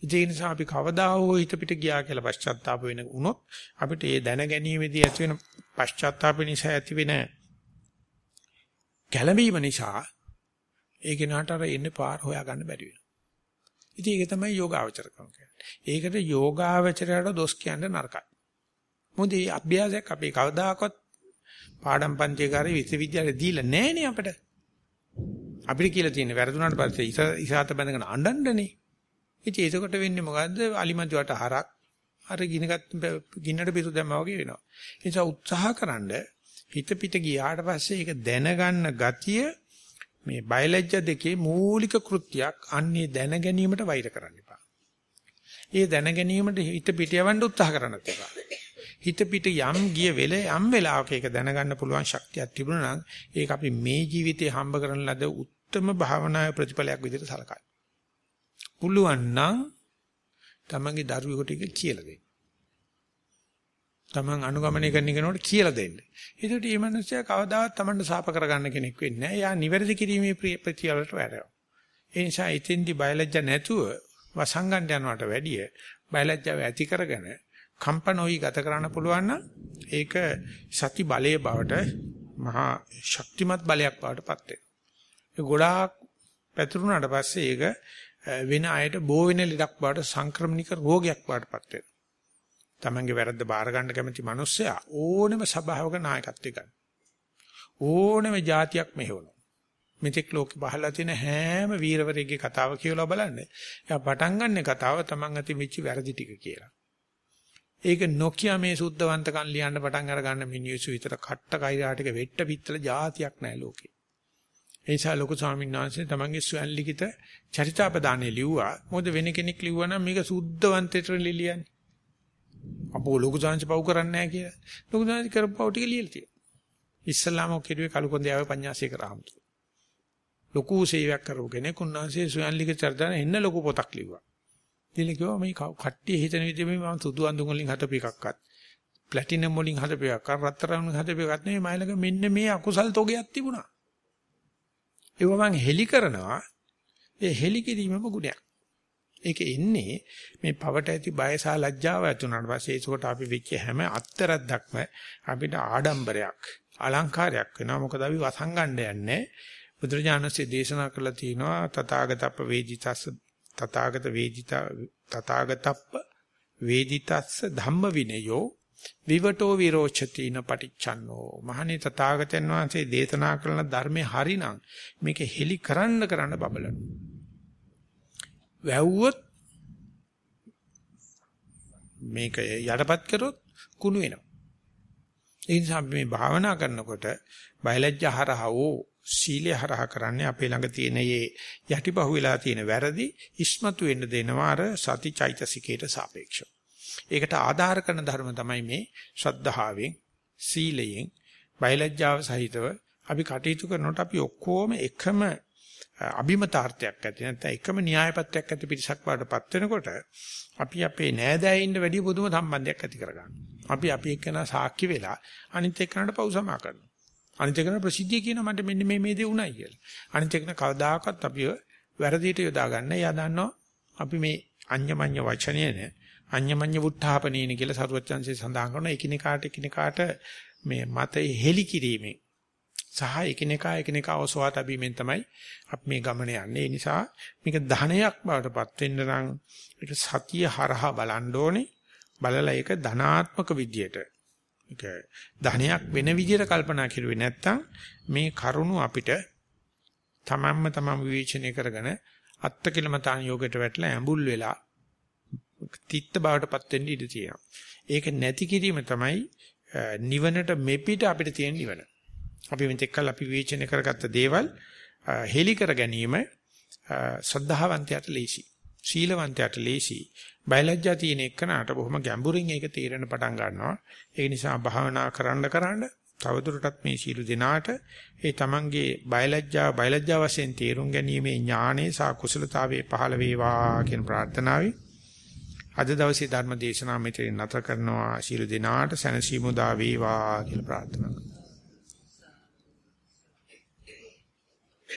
[SPEAKER 1] ඒ නිසා අපි කවදා හෝ හිත පිට ගියා කියලා පශ්චාත්තාප වෙන උනොත් අපිට ඒ දැන ගැනීමේදී ඇති වෙන පශ්චාත්තාප නිසා ඇති වෙන කැළඹීම නිසා ඒක නට අර එන්නේ පාර හොයාගන්න බැරි වෙනවා. ඉතින් ඒක තමයි යෝගාවචරකම කියන්නේ. ඒකට යෝගාවචරයට දොස් කියන්න නරකයි. මොකද මේ අභ්‍යාසයක් අපි කවදාකවත් පාඩම් පන්තිකාරී විශ්වවිද්‍යාලේ දීලා නැහනේ අපිට. අපිට කියලා තියෙන්නේ වැරදුනාට පස්සේ ඉසాత බැඳගෙන අඬන්නනේ. ඉතින් ඒකට වෙන්නේ මොකද්ද? අලිමන්ජුවට හරක් අර ගිනගත් ගින්නට පිටු දැම්මා වගේ වෙනවා. ඒ නිසා උත්සාහකරනද හිත පිට ගියාට පස්සේ ඒක දැනගන්න ගතිය මේ බයලජ්‍ය දෙකේ මූලික කෘත්‍යයක් අන්නේ දැන ගැනීමට වෛර කරන්න එපා. ඒ දැන ගැනීමට හිත පිට යවන්න උත්සාහ කරන්නත් එපා. හිත පිට යම් ගිය වෙලේ යම් වෙලාවක ඒක දැනගන්න පුළුවන් ශක්තියක් තිබුණා නම් ඒක අපි මේ ජීවිතේ හම්බ කරන ලද උත්තරම භාවනාවේ ප්‍රතිඵලයක් විදිහට සලකයි. පුළුවන් නම් තමන්ගේ දරුවෙකුට ඒක කියලා දෙන්න. Taman අනුගමනය කරන කෙනෙකුට කියලා දෙන්න. ඒකට මේ මිනිස්සයා කවදාවත් Tamanට සාප කරගන්න කෙනෙක් වෙන්නේ නැහැ. යා නිවැරදි කිරීමේ ප්‍රතිචාරයට වැඩනවා. ඒ නිසා ඉතින්දි බයලජ්ජ නැතුව වසංගන්න යනවට වැඩිය බයලජ්ජාව ඇති කරගෙන කම්පනෝයි ගත කරන්න පුළුවන් නම් ඒක සති බලයේ බවට මහා ශක්තිමත් බලයක් බවට පත් වෙනවා. ඒ ගොඩාක් පැතුරුනාට පස්සේ ඒක වෙන අයට බෝ වෙන ලෙඩක් බවට සංක්‍රමණික රෝගයක් බවට පත් වෙනවා. තමන්ගේ වැරද්ද බාර ගන්න කැමති මිනිස්සයා ඕනෙම සභාවක නායකත්වය ගන්න. ඕනෙම જાතියක් මෙහෙවනවා. මෙතෙක් ලෝකේ පහළලා තියෙන හැම වීරවරයෙක්ගේ කතාව කියලා බලන්න. එයා පටන් ගන්න කතාව තමන් අතින් වෙච්ච වැරදි ටික කියලා. ඒක නොකිය මේ සුද්ධවන්තකම් ලියන්න පටන් අර ගන්න මිනිස්සු විතර කට්ට කෛරාටික වෙට්ට පිත්තල જાතියක් නැහැ ලෝකේ. ඒ නිසා ලොකු ස්වාමීන් වහන්සේ තමන්ගේ ස්වයන් ලිඛිත චරිතාපදානේ ලිව්වා. මොකද වෙන කෙනෙක් ලිව්වා නම් මේක සුද්ධවන්තේට ලියන්නේ. අපෝ ලොකු සංහස පව් කරන්නේ නැහැ කියලා. ලොකු සංහස කරපුව ටික ලියලා තියෙනවා. ඉස්සලාම කෙරුවේ කලුකොන්දේ පඤ්ඤාසී කරාමතු. ලොකු සේවයක් කරපු කෙනෙක් උන්වහන්සේ ස්වයන් ලිඛිත චරිතාන එන්න ලොකු පොතක් ලිව්වා. ඉතින් කිව්වා මේ කට්ටිය හිතන විදිහේ මේ මම සුදු අඳුන් වලින් හදපු එකක්වත් ප්ලැටිනම් වලින් හදපු එකක් රත්තරන් වලින් හදපු එකක් නෙවෙයි මයිලක මෙන්න මේ අකුසල් තෝගයක් තිබුණා. ඒව මං හෙලි කරනවා. ඒ හෙලි කිරීමම ගුණයක්. ඒක එන්නේ මේ පවට ඇති බය සහ ලැජ්ජාව ඇති වුණාට පස්සේ ඒකට අපි වෙච්ච හැම අත්තරද්දක්ම අපිට ආඩම්බරයක් අලංකාරයක් වෙනවා. මොකද අපි වසංගණ්ඩ යන්නේ. බුදුරජාණන්සේ දේශනා කළා තියෙනවා තථාගතප්ප වේදිතස්ස තථාගත වේදිතා තථාගතප්ප වේදිතස්ස ධම්ම විනයෝ විවටෝ විරෝචතින පටිච්චන්නෝ. මහණේ තථාගතයන් වහන්සේ දේශනා කරන ධර්මේ හරිනම් මේක හෙලි කරන්න කරන්න බබලන. වැව්වොත් මේක යටපත් කරොත් කුණු වෙනවා. ඒ නිසා මේ භාවනා කරනකොට බයලජ්‍ය හරහා ඕ සීලය හරහා කරන්නේ අපේ ළඟ තියෙන මේ යටිපහුවලා තියෙන වැරදි ඉස්මතු වෙන්න දෙනවා අර සති චෛතසිකයට සාපේක්ෂව. ඒකට ආධාර කරන ධර්ම තමයි මේ ශ්‍රද්ධාවෙන් සීලයෙන් බයලජ්ජාව සහිතව අපි කටයුතු කරනකොට අපි ඔක්කොම එකම අභිමතාර්ථයක් ඇති නැත්නම් එකම න්‍යායපත්‍යක් ඇති පිරිසක් වඩපත් වෙනකොට අපි අපේ නෑදෑයින්ට වැඩි පුදුම සම්බන්ධයක් ඇති කරගන්නවා. අපි අපි එක්කන සාක්ෂි වෙලා අනිත් එක්කනට පෞසමා කරනවා. අනිත් එකන ප්‍රසිද්ධිය කියන මට මෙන්න මේ මේ දේ උණයි කියලා. අනිත් එකන කවදාකවත් අපිව වැරදියට යොදා ගන්න. එයා දන්නවා අපි මේ අඤ්ඤමඤ්ඤ වචනය නේ අඤ්ඤමඤ්ඤ වුත්තාපනේන කියලා සරුවචන්සේ සඳහන් කරන එකිනෙකාට එකිනෙකාට මේ මතය හෙලි කිරීමෙන් සහ එකිනෙකා එකිනෙකා ඔසවා තැබීමෙන් තමයි අපි මේ ගමන යන්නේ. ඒ නිසා මේක ධනයක් බවටපත් වෙන්න නම් ඒක සතිය හරහා බලන්න ඕනේ. බලලා ඒක ධනාත්මක විදියට ඒක ධනයක් වෙන විදිහට කල්පනා කරුවේ නැත්තම් මේ කරුණු අපිට තමන්ම තමන් විවේචනය කරගෙන අත්තකිලමතාන යෝගයට වැටලා ඇඹුල් වෙලා තිත්ත බවටපත් වෙන්න ඉඩ තියෙනවා. ඒක නැති කිරීම තමයි නිවනට මෙපිට අපිට තියෙන නිවන. අපි මෙතෙක් කල් අපි විවේචනය කරගත්ත දේවල් හෙලි කර ගැනීම සද්ධාවන්තයට ලේසි. ශීලවන්තයට ලේසි. බයලජ්ජා තියෙන එකනට බොහොම ගැඹුරින් ඒක තීරණ පටන් ගන්නවා. ඒ නිසා භාවනා කරන්න කරන්න තවදුරටත් මේ සීල දිනාට ඒ තමන්ගේ බයලජ්ජා බයලජ්ජා වශයෙන් තීරුම් ගැනීමේ ඥානේ සහ කුසලතාවයේ පහළ වේවා කියන ප්‍රාර්ථනාවයි. අද දවසේ ධර්ම දේශනාව මෙතන නැත කරනවා සීල දිනාට සැනසීම උදා වේවා කියලා ප්‍රාර්ථනා කරනවා.